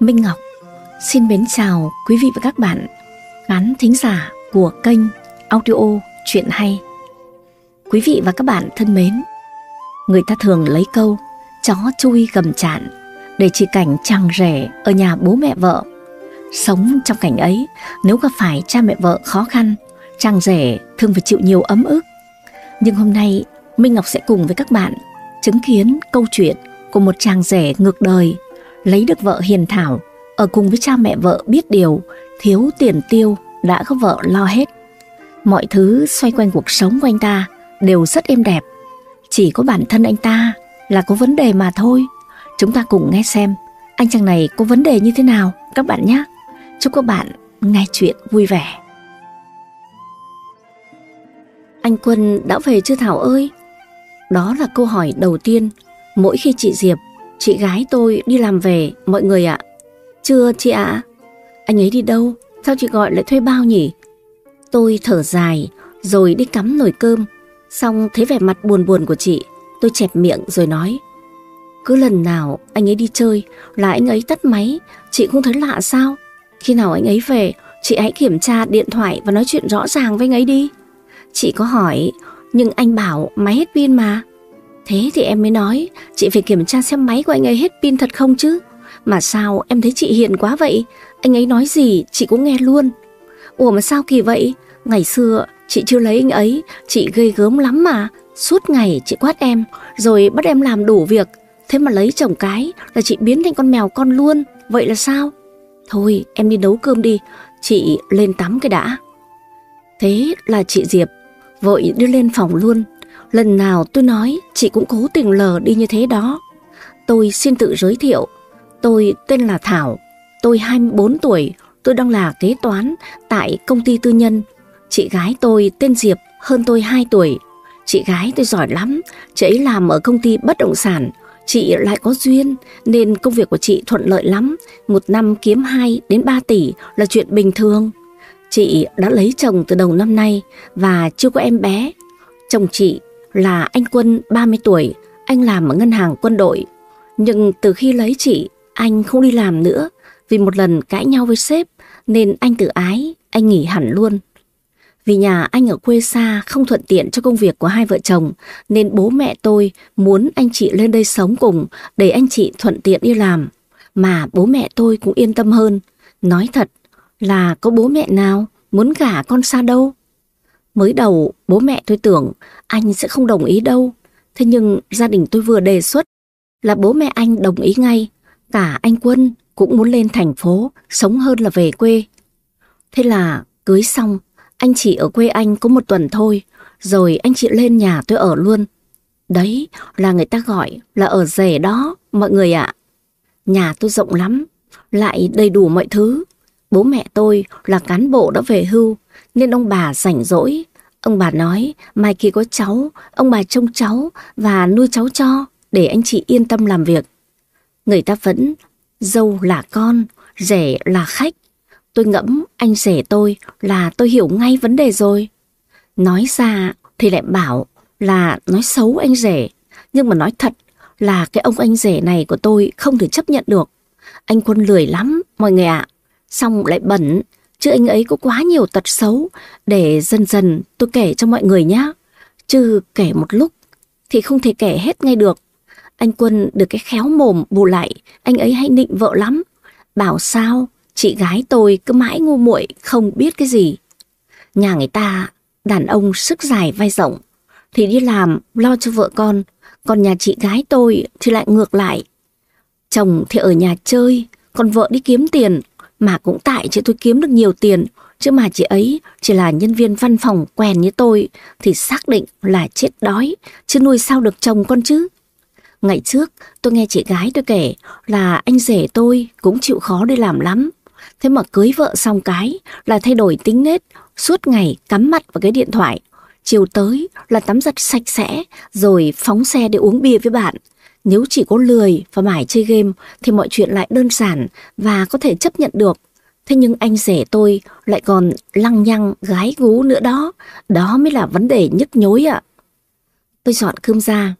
Minh Ngọc xin mến chào quý vị và các bạn khán thính giả của kênh audio Chuyện Hay. Quý vị và các bạn thân mến, người ta thường lấy câu chó chui gầm chạn để chỉ cảnh chàng rể ở nhà bố mẹ vợ. Sống trong cảnh ấy, nếu gặp phải cha mẹ vợ khó khăn, chàng rể thường phải chịu nhiều ấm ức. Nhưng hôm nay, Minh Ngọc sẽ cùng với các bạn chứng kiến câu chuyện của một chàng rể ngược đời lấy được vợ hiền thảo, ở cùng với cha mẹ vợ biết điều, thiếu tiền tiêu, đã có vợ lo hết. Mọi thứ xoay quanh cuộc sống của anh ta đều rất êm đẹp. Chỉ có bản thân anh ta là có vấn đề mà thôi. Chúng ta cùng nghe xem anh chàng này có vấn đề như thế nào các bạn nhé. Chúc các bạn nghe chuyện vui vẻ. Anh Quân đã về chưa Thảo ơi? Đó là câu hỏi đầu tiên mỗi khi chị Diệp Chị gái tôi đi làm về, mọi người ạ. Chưa chị ạ. Anh ấy đi đâu? Sao chị gọi lại thuê bao nhỉ? Tôi thở dài, rồi đi cắm nồi cơm. Xong thấy vẻ mặt buồn buồn của chị, tôi chẹp miệng rồi nói. Cứ lần nào anh ấy đi chơi là anh ấy tắt máy, chị không thấy lạ sao? Khi nào anh ấy về, chị hãy kiểm tra điện thoại và nói chuyện rõ ràng với anh ấy đi. Chị có hỏi, nhưng anh bảo máy hết pin mà. Thế thì em mới nói, chị phải kiểm tra xem máy của anh ấy hết pin thật không chứ. Mà sao em thấy chị hiền quá vậy, anh ấy nói gì chị cũng nghe luôn. Ủa mà sao kỳ vậy, ngày xưa chị chưa lấy anh ấy, chị gây gớm lắm mà. Suốt ngày chị quát em, rồi bắt em làm đủ việc. Thế mà lấy chồng cái là chị biến thành con mèo con luôn, vậy là sao? Thôi em đi nấu cơm đi, chị lên tắm cái đã. Thế là chị Diệp vội đưa lên phòng luôn Lần nào tôi nói chị cũng cố tình lờ đi như thế đó. Tôi xin tự giới thiệu. Tôi tên là Thảo. Tôi 24 tuổi. Tôi đang là kế toán tại công ty tư nhân. Chị gái tôi tên Diệp, hơn tôi 2 tuổi. Chị gái tôi giỏi lắm. Chị ấy làm ở công ty bất động sản. Chị lại có duyên, nên công việc của chị thuận lợi lắm. Một năm kiếm 2 đến 3 tỷ là chuyện bình thường. Chị đã lấy chồng từ đầu năm nay và chưa có em bé. Chồng chị là anh Quân 30 tuổi, anh làm ở ngân hàng quân đội. Nhưng từ khi lấy chị, anh không đi làm nữa vì một lần cãi nhau với sếp nên anh tự ái, anh nghỉ hẳn luôn. Vì nhà anh ở quê xa không thuận tiện cho công việc của hai vợ chồng nên bố mẹ tôi muốn anh chị lên đây sống cùng để anh chị thuận tiện đi làm. Mà bố mẹ tôi cũng yên tâm hơn. Nói thật là có bố mẹ nào muốn gả con xa đâu. Mới đầu bố mẹ tôi tưởng anh sẽ không đồng ý đâu. Thế nhưng gia đình tôi vừa đề xuất là bố mẹ anh đồng ý ngay. Cả anh Quân cũng muốn lên thành phố, sống hơn là về quê. Thế là cưới xong, anh chị ở quê anh có một tuần thôi, rồi anh chị lên nhà tôi ở luôn. Đấy là người ta gọi là ở rể đó, mọi người ạ. Nhà tôi rộng lắm, lại đầy đủ mọi thứ. Bố mẹ tôi là cán bộ đã về hưu, nên ông bà rảnh rỗi. Ông bà nói mai kia có cháu, ông bà trông cháu và nuôi cháu cho để anh chị yên tâm làm việc. Người ta vẫn dâu là con, rể là khách. Tôi ngẫm anh rể tôi là tôi hiểu ngay vấn đề rồi. Nói ra thì lại bảo là nói xấu anh rể. Nhưng mà nói thật là cái ông anh rể này của tôi không thể chấp nhận được. Anh quân lười lắm, mọi người ạ. Xong lại bẩn, chứ anh ấy có quá nhiều tật xấu để dần dần tôi kể cho mọi người nhé. Chứ kể một lúc thì không thể kể hết ngay được. Anh Quân được cái khéo mồm bù lại, anh ấy hay nịnh vợ lắm. Bảo sao, chị gái tôi cứ mãi ngu muội không biết cái gì. Nhà người ta, đàn ông sức dài vai rộng, thì đi làm lo cho vợ con, còn nhà chị gái tôi thì lại ngược lại. Chồng thì ở nhà chơi, còn vợ đi kiếm tiền, mà cũng tại chị tôi kiếm được nhiều tiền, chứ mà chị ấy chỉ là nhân viên văn phòng quen như tôi thì xác định là chết đói, chứ nuôi sao được chồng con chứ. Ngày trước tôi nghe chị gái tôi kể là anh rể tôi cũng chịu khó đi làm lắm. Thế mà cưới vợ xong cái là thay đổi tính nết, suốt ngày cắm mặt vào cái điện thoại. Chiều tới là tắm giặt sạch sẽ rồi phóng xe để uống bia với bạn. Nếu chỉ có lười và mải chơi game thì mọi chuyện lại đơn giản và có thể chấp nhận được. Thế nhưng anh rể tôi lại còn lăng nhăng gái gú nữa đó. Đó mới là vấn đề nhức nhối ạ. Tôi dọn cơm ra.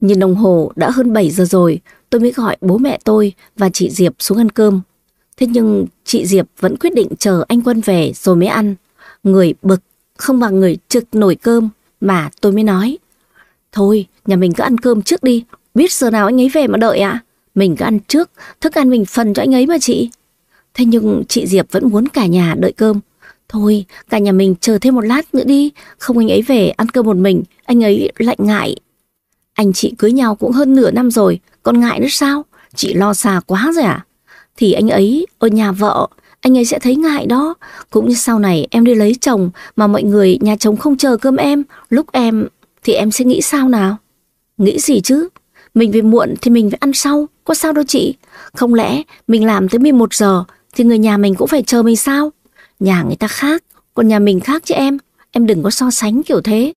Nhìn đồng hồ đã hơn 7 giờ rồi, tôi mới gọi bố mẹ tôi và chị Diệp xuống ăn cơm. Thế nhưng chị Diệp vẫn quyết định chờ anh Quân về rồi mới ăn. Người bực không bằng người trực nổi cơm mà tôi mới nói. Thôi, nhà mình cứ ăn cơm trước đi, biết giờ nào anh ấy về mà đợi ạ. Mình cứ ăn trước, thức ăn mình phần cho anh ấy mà chị. Thế nhưng chị Diệp vẫn muốn cả nhà đợi cơm. Thôi, cả nhà mình chờ thêm một lát nữa đi, không anh ấy về ăn cơm một mình, anh ấy lạnh ngại. Anh chị cưới nhau cũng hơn nửa năm rồi, còn ngại nữa sao? Chị lo xa quá rồi à? Thì anh ấy ở nhà vợ, anh ấy sẽ thấy ngại đó. Cũng như sau này em đi lấy chồng mà mọi người nhà chồng không chờ cơm em, lúc em thì em sẽ nghĩ sao nào? Nghĩ gì chứ? Mình về muộn thì mình phải ăn sau, có sao đâu chị? Không lẽ mình làm tới 11 giờ thì người nhà mình cũng phải chờ mình sao? Nhà người ta khác, còn nhà mình khác chứ em. Em đừng có so sánh kiểu thế.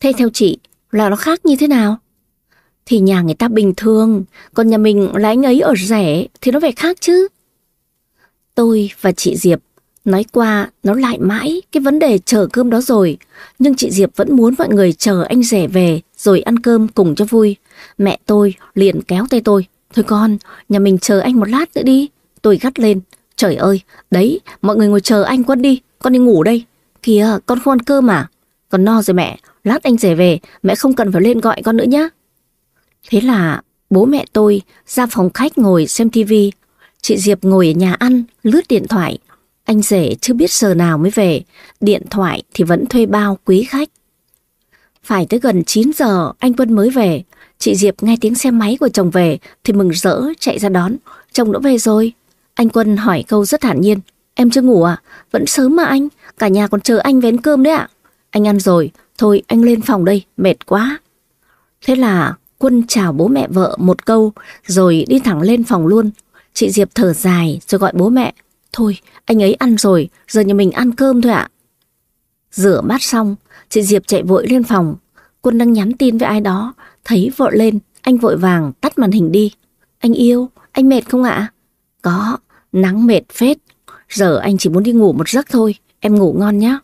Thế theo chị là nó khác như thế nào? Thì nhà người ta bình thường, còn nhà mình là anh ấy ở rẻ thì nó phải khác chứ. Tôi và chị Diệp nói qua nó lại mãi cái vấn đề chờ cơm đó rồi. Nhưng chị Diệp vẫn muốn mọi người chờ anh rẻ về rồi ăn cơm cùng cho vui. Mẹ tôi liền kéo tay tôi. Thôi con, nhà mình chờ anh một lát nữa đi. Tôi gắt lên. Trời ơi, đấy, mọi người ngồi chờ anh Quân đi, con đi ngủ đây. Kìa, con không ăn cơm à? Con no rồi mẹ, lát anh rể về, mẹ không cần phải lên gọi con nữa nhá. Thế là bố mẹ tôi ra phòng khách ngồi xem tivi. Chị Diệp ngồi ở nhà ăn, lướt điện thoại. Anh rể chưa biết giờ nào mới về, điện thoại thì vẫn thuê bao quý khách. Phải tới gần 9 giờ anh Quân mới về, chị Diệp nghe tiếng xe máy của chồng về thì mừng rỡ chạy ra đón, chồng đã về rồi. Anh Quân hỏi câu rất thản nhiên, em chưa ngủ à? Vẫn sớm mà anh, cả nhà còn chờ anh vén cơm đấy ạ. Anh ăn rồi, thôi anh lên phòng đây, mệt quá. Thế là Quân chào bố mẹ vợ một câu rồi đi thẳng lên phòng luôn. Chị Diệp thở dài rồi gọi bố mẹ. Thôi, anh ấy ăn rồi, giờ nhà mình ăn cơm thôi ạ. Rửa bát xong, chị Diệp chạy vội lên phòng. Quân đang nhắn tin với ai đó, thấy vợ lên, anh vội vàng tắt màn hình đi. Anh yêu, anh mệt không ạ? Có, nắng mệt phết. Giờ anh chỉ muốn đi ngủ một giấc thôi, em ngủ ngon nhé.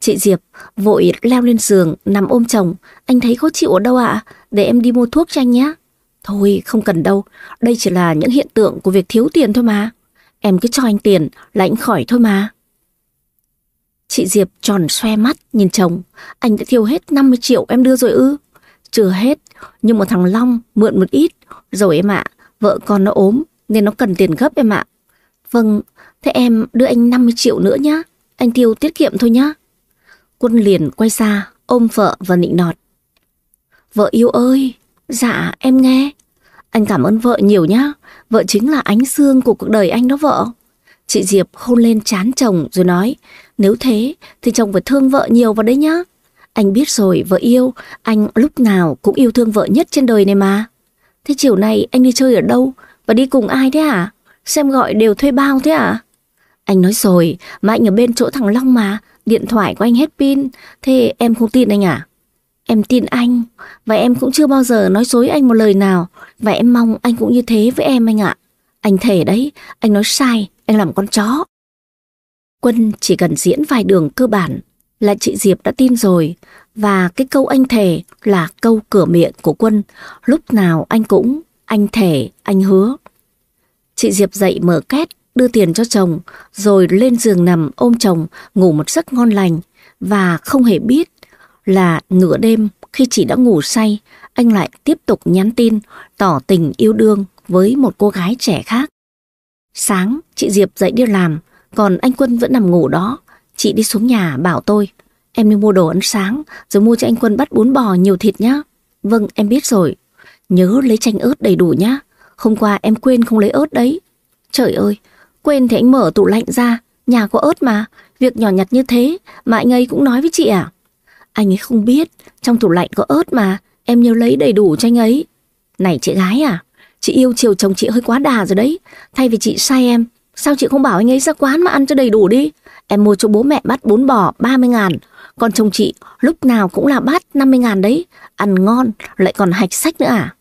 Chị Diệp vội leo lên giường nằm ôm chồng. Anh thấy khó chịu ở đâu ạ? Để em đi mua thuốc cho anh nhé. Thôi không cần đâu. Đây chỉ là những hiện tượng của việc thiếu tiền thôi mà. Em cứ cho anh tiền là anh khỏi thôi mà. Chị Diệp tròn xoe mắt nhìn chồng. Anh đã tiêu hết 50 triệu em đưa rồi ư? Chưa hết. Nhưng một thằng Long mượn một ít. Rồi em ạ. vợ con nó ốm nên nó cần tiền gấp em ạ. Vâng. Thế em đưa anh 50 triệu nữa nhá. Anh tiêu tiết kiệm thôi nhá. Quân liền quay ra, ôm vợ và nịnh nọt. Vợ yêu ơi, dạ em nghe. Anh cảm ơn vợ nhiều nhá, vợ chính là ánh dương của cuộc đời anh đó vợ. Chị Diệp hôn lên chán chồng rồi nói, nếu thế thì chồng phải thương vợ nhiều vào đấy nhá. Anh biết rồi vợ yêu, anh lúc nào cũng yêu thương vợ nhất trên đời này mà. Thế chiều nay anh đi chơi ở đâu và đi cùng ai thế à? Xem gọi đều thuê bao thế à? Anh nói rồi, mà anh ở bên chỗ thằng Long mà, điện thoại của anh hết pin, thế em không tin anh à? Em tin anh, và em cũng chưa bao giờ nói dối anh một lời nào, và em mong anh cũng như thế với em anh ạ. Anh thể đấy, anh nói sai, anh làm con chó. Quân chỉ cần diễn vài đường cơ bản là chị Diệp đã tin rồi, và cái câu anh thề là câu cửa miệng của Quân, lúc nào anh cũng, anh thề, anh hứa. Chị Diệp dậy mở két, đưa tiền cho chồng, rồi lên giường nằm ôm chồng ngủ một giấc ngon lành và không hề biết là nửa đêm khi chị đã ngủ say, anh lại tiếp tục nhắn tin tỏ tình yêu đương với một cô gái trẻ khác. Sáng, chị Diệp dậy đi làm, còn anh Quân vẫn nằm ngủ đó. Chị đi xuống nhà bảo tôi, em đi mua đồ ăn sáng rồi mua cho anh Quân bắt bún bò nhiều thịt nhá. Vâng, em biết rồi. Nhớ lấy chanh ớt đầy đủ nhá. Hôm qua em quên không lấy ớt đấy. Trời ơi, Quên thì anh mở tủ lạnh ra, nhà có ớt mà, việc nhỏ nhặt như thế mà anh ấy cũng nói với chị à? Anh ấy không biết, trong tủ lạnh có ớt mà, em nhớ lấy đầy đủ cho anh ấy. Này chị gái à, chị yêu chiều chồng chị hơi quá đà rồi đấy, thay vì chị sai em, sao chị không bảo anh ấy ra quán mà ăn cho đầy đủ đi? Em mua cho bố mẹ bát bún bò 30 ngàn, còn chồng chị lúc nào cũng là bát 50 ngàn đấy, ăn ngon, lại còn hạch sách nữa à?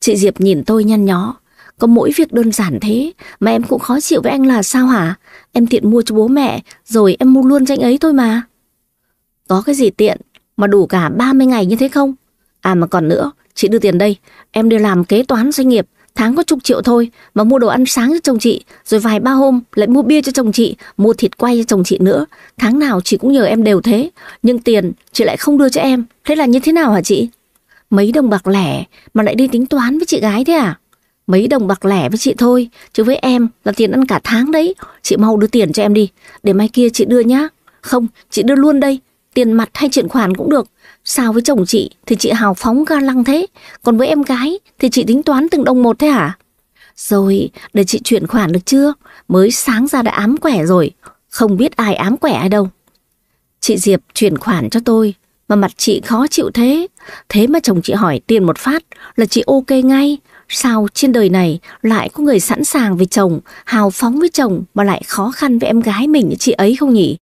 Chị Diệp nhìn tôi nhăn nhó, có mỗi việc đơn giản thế mà em cũng khó chịu với anh là sao hả? Em tiện mua cho bố mẹ rồi em mua luôn cho anh ấy thôi mà. Có cái gì tiện mà đủ cả 30 ngày như thế không? À mà còn nữa, chị đưa tiền đây, em đi làm kế toán doanh nghiệp tháng có chục triệu thôi mà mua đồ ăn sáng cho chồng chị, rồi vài ba hôm lại mua bia cho chồng chị, mua thịt quay cho chồng chị nữa. Tháng nào chị cũng nhờ em đều thế, nhưng tiền chị lại không đưa cho em. Thế là như thế nào hả chị? Mấy đồng bạc lẻ mà lại đi tính toán với chị gái thế à? Mấy đồng bạc lẻ với chị thôi, chứ với em là tiền ăn cả tháng đấy. Chị mau đưa tiền cho em đi, để mai kia chị đưa nhá. Không, chị đưa luôn đây, tiền mặt hay chuyển khoản cũng được. Sao với chồng chị thì chị hào phóng ga lăng thế, còn với em gái thì chị tính toán từng đồng một thế hả? Rồi, để chị chuyển khoản được chưa? Mới sáng ra đã ám quẻ rồi, không biết ai ám quẻ ai đâu. Chị Diệp chuyển khoản cho tôi, mà mặt chị khó chịu thế. Thế mà chồng chị hỏi tiền một phát là chị ok ngay. Sao trên đời này lại có người sẵn sàng với chồng, hào phóng với chồng mà lại khó khăn với em gái mình như chị ấy không nhỉ?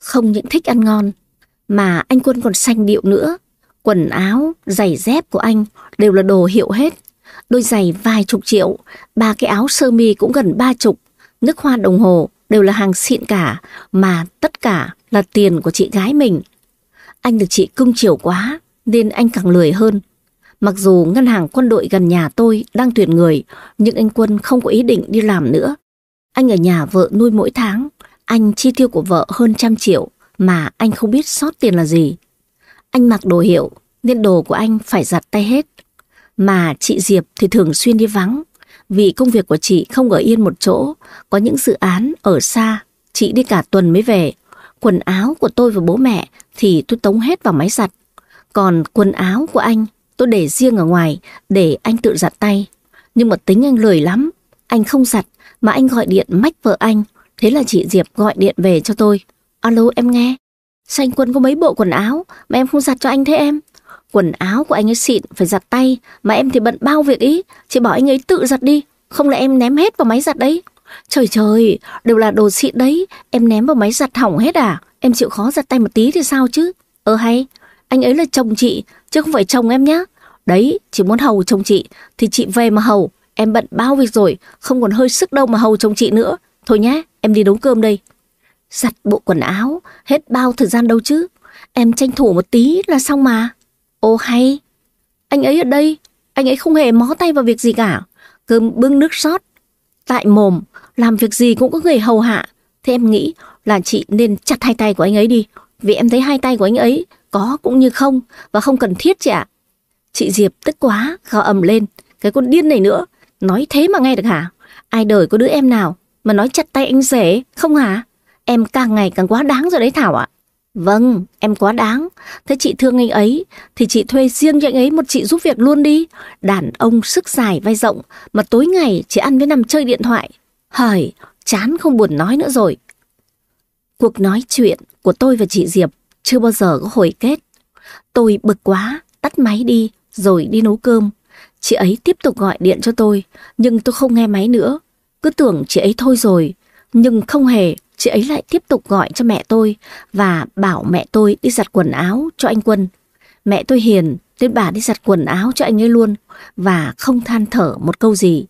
Không những thích ăn ngon, mà anh Quân còn xanh điệu nữa. Quần áo, giày dép của anh đều là đồ hiệu hết. Đôi giày vài chục triệu, ba cái áo sơ mi cũng gần ba chục, nước hoa đồng hồ đều là hàng xịn cả, mà tất cả là tiền của chị gái mình. Anh được chị cưng chiều quá, nên anh càng lười hơn. Mặc dù ngân hàng quân đội gần nhà tôi đang tuyển người, nhưng anh Quân không có ý định đi làm nữa. Anh ở nhà vợ nuôi mỗi tháng, anh chi tiêu của vợ hơn trăm triệu mà anh không biết sót tiền là gì. Anh mặc đồ hiệu nên đồ của anh phải giặt tay hết. Mà chị Diệp thì thường xuyên đi vắng vì công việc của chị không ở yên một chỗ, có những dự án ở xa, chị đi cả tuần mới về. Quần áo của tôi và bố mẹ thì tôi tống hết vào máy giặt. Còn quần áo của anh tôi để riêng ở ngoài để anh tự giặt tay. Nhưng mà tính anh lười lắm, anh không giặt mà anh gọi điện mách vợ anh. Thế là chị Diệp gọi điện về cho tôi. Alo em nghe. Sao anh Quân có mấy bộ quần áo mà em không giặt cho anh thế em? Quần áo của anh ấy xịn phải giặt tay mà em thì bận bao việc ý. Chị bảo anh ấy tự giặt đi, không lẽ em ném hết vào máy giặt đấy. Trời trời, đều là đồ xịn đấy, em ném vào máy giặt hỏng hết à? Em chịu khó giặt tay một tí thì sao chứ? Ờ hay, anh ấy là chồng chị, chứ không phải chồng em nhá. Đấy, chỉ muốn hầu chồng chị, thì chị về mà hầu. Em bận bao việc rồi, không còn hơi sức đâu mà hầu chồng chị nữa. Thôi nhé, em đi nấu cơm đây. Giặt bộ quần áo, hết bao thời gian đâu chứ. Em tranh thủ một tí là xong mà. Ô hay, anh ấy ở đây, anh ấy không hề mó tay vào việc gì cả. Cơm bưng nước sót, tại mồm, làm việc gì cũng có người hầu hạ. Thế em nghĩ là chị nên chặt hai tay của anh ấy đi. Vì em thấy hai tay của anh ấy có cũng như không và không cần thiết chị ạ. Chị Diệp tức quá, gào ầm lên. Cái con điên này nữa, nói thế mà nghe được hả? Ai đời có đứa em nào mà nói chặt tay anh rể, không hả? Em càng ngày càng quá đáng rồi đấy Thảo ạ. Vâng, em quá đáng. Thế chị thương anh ấy, thì chị thuê riêng cho anh ấy một chị giúp việc luôn đi. Đàn ông sức dài vai rộng, mà tối ngày chỉ ăn với nằm chơi điện thoại. Hời, chán không buồn nói nữa rồi. Cuộc nói chuyện của tôi và chị Diệp chưa bao giờ có hồi kết. Tôi bực quá, tắt máy đi, rồi đi nấu cơm. Chị ấy tiếp tục gọi điện cho tôi, nhưng tôi không nghe máy nữa. Cứ tưởng chị ấy thôi rồi, nhưng không hề, chị ấy lại tiếp tục gọi cho mẹ tôi và bảo mẹ tôi đi giặt quần áo cho anh Quân. Mẹ tôi hiền, nên bà đi giặt quần áo cho anh ấy luôn và không than thở một câu gì.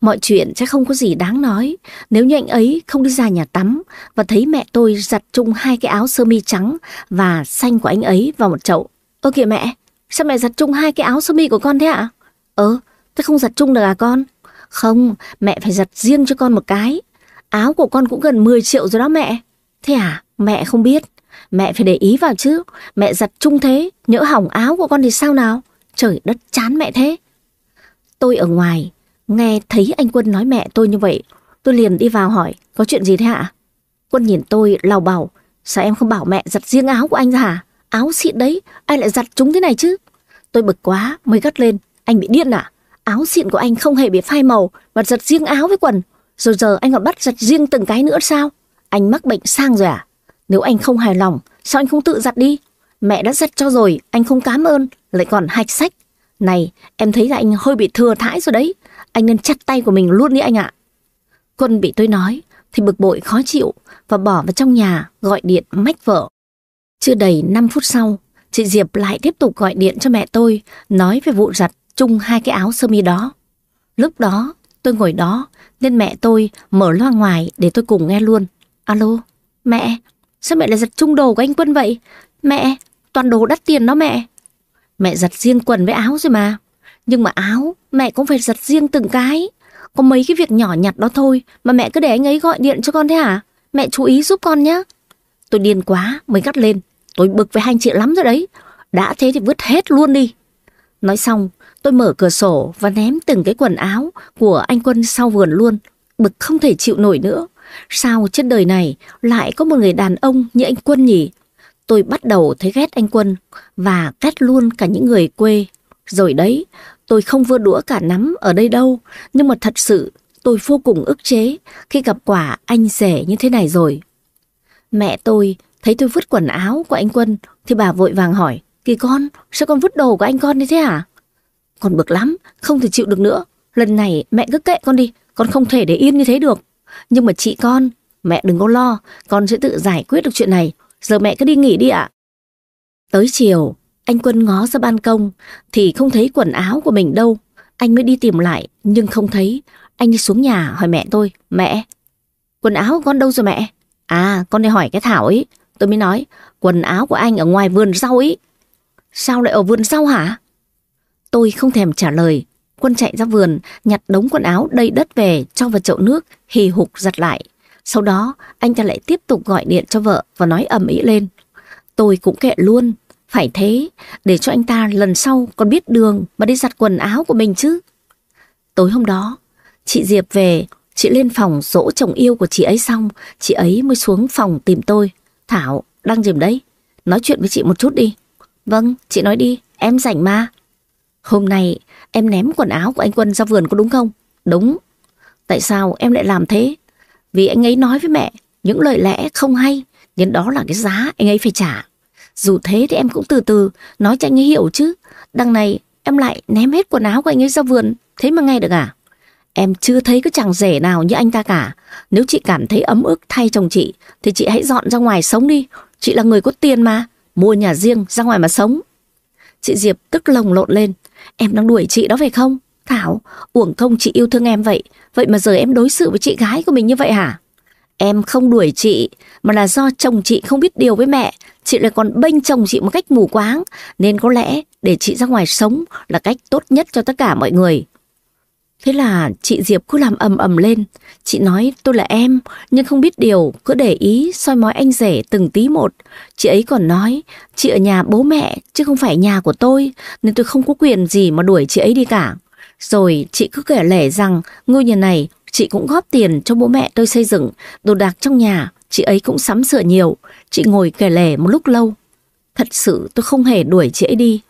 Mọi chuyện chắc không có gì đáng nói nếu như anh ấy không đi ra nhà tắm và thấy mẹ tôi giặt chung hai cái áo sơ mi trắng và xanh của anh ấy vào một chậu. Ơ kìa mẹ, sao mẹ giặt chung hai cái áo sơ mi của con thế ạ? Ờ, thế không giặt chung được à con? Không, mẹ phải giặt riêng cho con một cái. Áo của con cũng gần 10 triệu rồi đó mẹ. Thế à, mẹ không biết. Mẹ phải để ý vào chứ. Mẹ giặt chung thế, nhỡ hỏng áo của con thì sao nào? Trời đất chán mẹ thế. Tôi ở ngoài, nghe thấy anh Quân nói mẹ tôi như vậy. Tôi liền đi vào hỏi, có chuyện gì thế ạ? Quân nhìn tôi lào bảo, sao em không bảo mẹ giặt riêng áo của anh ra hả? Áo xịn đấy, ai lại giặt chúng thế này chứ? Tôi bực quá, mới gắt lên, anh bị điên à? Áo xịn của anh không hề bị phai màu, mà giặt riêng áo với quần. Rồi giờ anh còn bắt giặt riêng từng cái nữa sao? Anh mắc bệnh sang rồi à? Nếu anh không hài lòng, sao anh không tự giặt đi? Mẹ đã giặt cho rồi, anh không cảm ơn, lại còn hạch sách. Này, em thấy là anh hơi bị thừa thãi rồi đấy. Anh nên chặt tay của mình luôn đi anh ạ. Quân bị tôi nói, thì bực bội khó chịu và bỏ vào trong nhà gọi điện mách vợ. Chưa đầy 5 phút sau, chị Diệp lại tiếp tục gọi điện cho mẹ tôi nói về vụ giặt chung hai cái áo sơ mi đó. Lúc đó tôi ngồi đó nên mẹ tôi mở loa ngoài để tôi cùng nghe luôn. Alo, mẹ, sao mẹ lại giặt chung đồ của anh Quân vậy? Mẹ, toàn đồ đắt tiền đó mẹ. Mẹ giặt riêng quần với áo rồi mà. Nhưng mà áo, mẹ cũng phải giặt riêng từng cái. Có mấy cái việc nhỏ nhặt đó thôi mà mẹ cứ để anh ấy gọi điện cho con thế hả? Mẹ chú ý giúp con nhé. Tôi điên quá mới gắt lên. Tôi bực với hai chị lắm rồi đấy. Đã thế thì vứt hết luôn đi. Nói xong, tôi mở cửa sổ và ném từng cái quần áo của anh Quân sau vườn luôn. Bực không thể chịu nổi nữa. Sao trên đời này lại có một người đàn ông như anh Quân nhỉ? Tôi bắt đầu thấy ghét anh Quân và ghét luôn cả những người quê. Rồi đấy, tôi không vơ đũa cả nắm ở đây đâu, nhưng mà thật sự tôi vô cùng ức chế khi gặp quả anh rể như thế này rồi. Mẹ tôi thấy tôi vứt quần áo của anh Quân thì bà vội vàng hỏi, Kỳ con, sao con vứt đồ của anh con như thế hả? Con bực lắm, không thể chịu được nữa. Lần này mẹ cứ kệ con đi, con không thể để yên như thế được. Nhưng mà chị con, mẹ đừng có lo, con sẽ tự giải quyết được chuyện này. Giờ mẹ cứ đi nghỉ đi ạ. Tới chiều, anh Quân ngó ra ban công thì không thấy quần áo của mình đâu. Anh mới đi tìm lại nhưng không thấy. Anh đi xuống nhà hỏi mẹ tôi, mẹ, quần áo con đâu rồi mẹ? À, con đi hỏi cái Thảo ấy. Tôi mới nói, quần áo của anh ở ngoài vườn rau ấy. Sao lại ở vườn rau hả? Tôi không thèm trả lời. Quân chạy ra vườn, nhặt đống quần áo đầy đất về, cho vào chậu nước, hì hục giặt lại. Sau đó, anh ta lại tiếp tục gọi điện cho vợ và nói ầm ĩ lên. Tôi cũng kệ luôn, phải thế, để cho anh ta lần sau còn biết đường mà đi giặt quần áo của mình chứ. Tối hôm đó, chị Diệp về, chị lên phòng dỗ chồng yêu của chị ấy xong, chị ấy mới xuống phòng tìm tôi. Thảo, đang dìm đấy, nói chuyện với chị một chút đi. Vâng, chị nói đi, em rảnh mà. Hôm nay em ném quần áo của anh Quân ra vườn có đúng không? Đúng. Tại sao em lại làm thế? Vì anh ấy nói với mẹ những lời lẽ không hay, nhưng đó là cái giá anh ấy phải trả. Dù thế thì em cũng từ từ nói cho anh ấy hiểu chứ. Đằng này em lại ném hết quần áo của anh ấy ra vườn, thế mà nghe được à? Em chưa thấy cái chàng rể nào như anh ta cả. Nếu chị cảm thấy ấm ức thay chồng chị, thì chị hãy dọn ra ngoài sống đi. Chị là người có tiền mà, mua nhà riêng ra ngoài mà sống. Chị Diệp tức lồng lộn lên. Em đang đuổi chị đó phải không? Thảo, uổng công chị yêu thương em vậy. Vậy mà giờ em đối xử với chị gái của mình như vậy hả? Em không đuổi chị, mà là do chồng chị không biết điều với mẹ. Chị lại còn bênh chồng chị một cách mù quáng. Nên có lẽ để chị ra ngoài sống là cách tốt nhất cho tất cả mọi người. Thế là chị Diệp cứ làm ầm ầm lên. Chị nói tôi là em, nhưng không biết điều, cứ để ý soi mói anh rể từng tí một. Chị ấy còn nói, chị ở nhà bố mẹ, chứ không phải nhà của tôi, nên tôi không có quyền gì mà đuổi chị ấy đi cả. Rồi chị cứ kể lể rằng ngôi nhà này chị cũng góp tiền cho bố mẹ tôi xây dựng, đồ đạc trong nhà, chị ấy cũng sắm sửa nhiều. Chị ngồi kể lể một lúc lâu. Thật sự tôi không hề đuổi chị ấy đi,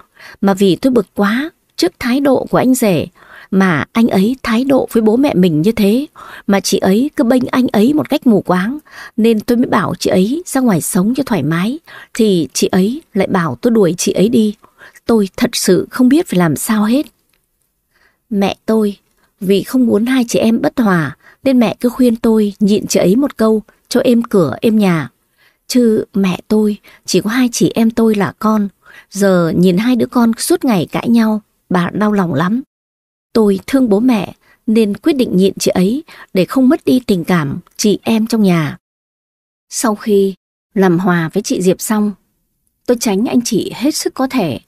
mà vì tôi bực quá trước thái độ của anh rể, mà anh ấy thái độ với bố mẹ mình như thế, mà chị ấy cứ bênh anh ấy một cách mù quáng, nên tôi mới bảo chị ấy ra ngoài sống cho thoải mái, thì chị ấy lại bảo tôi đuổi chị ấy đi. Tôi thật sự không biết phải làm sao hết. Mẹ tôi, vì không muốn hai chị em bất hòa, nên mẹ cứ khuyên tôi nhịn chị ấy một câu cho êm cửa êm nhà. Chứ mẹ tôi chỉ có hai chị em tôi là con, giờ nhìn hai đứa con suốt ngày cãi nhau, bà đau lòng lắm. Tôi thương bố mẹ nên quyết định nhịn chị ấy để không mất đi tình cảm chị em trong nhà. Sau khi làm hòa với chị Diệp xong, tôi tránh anh chị hết sức có thể.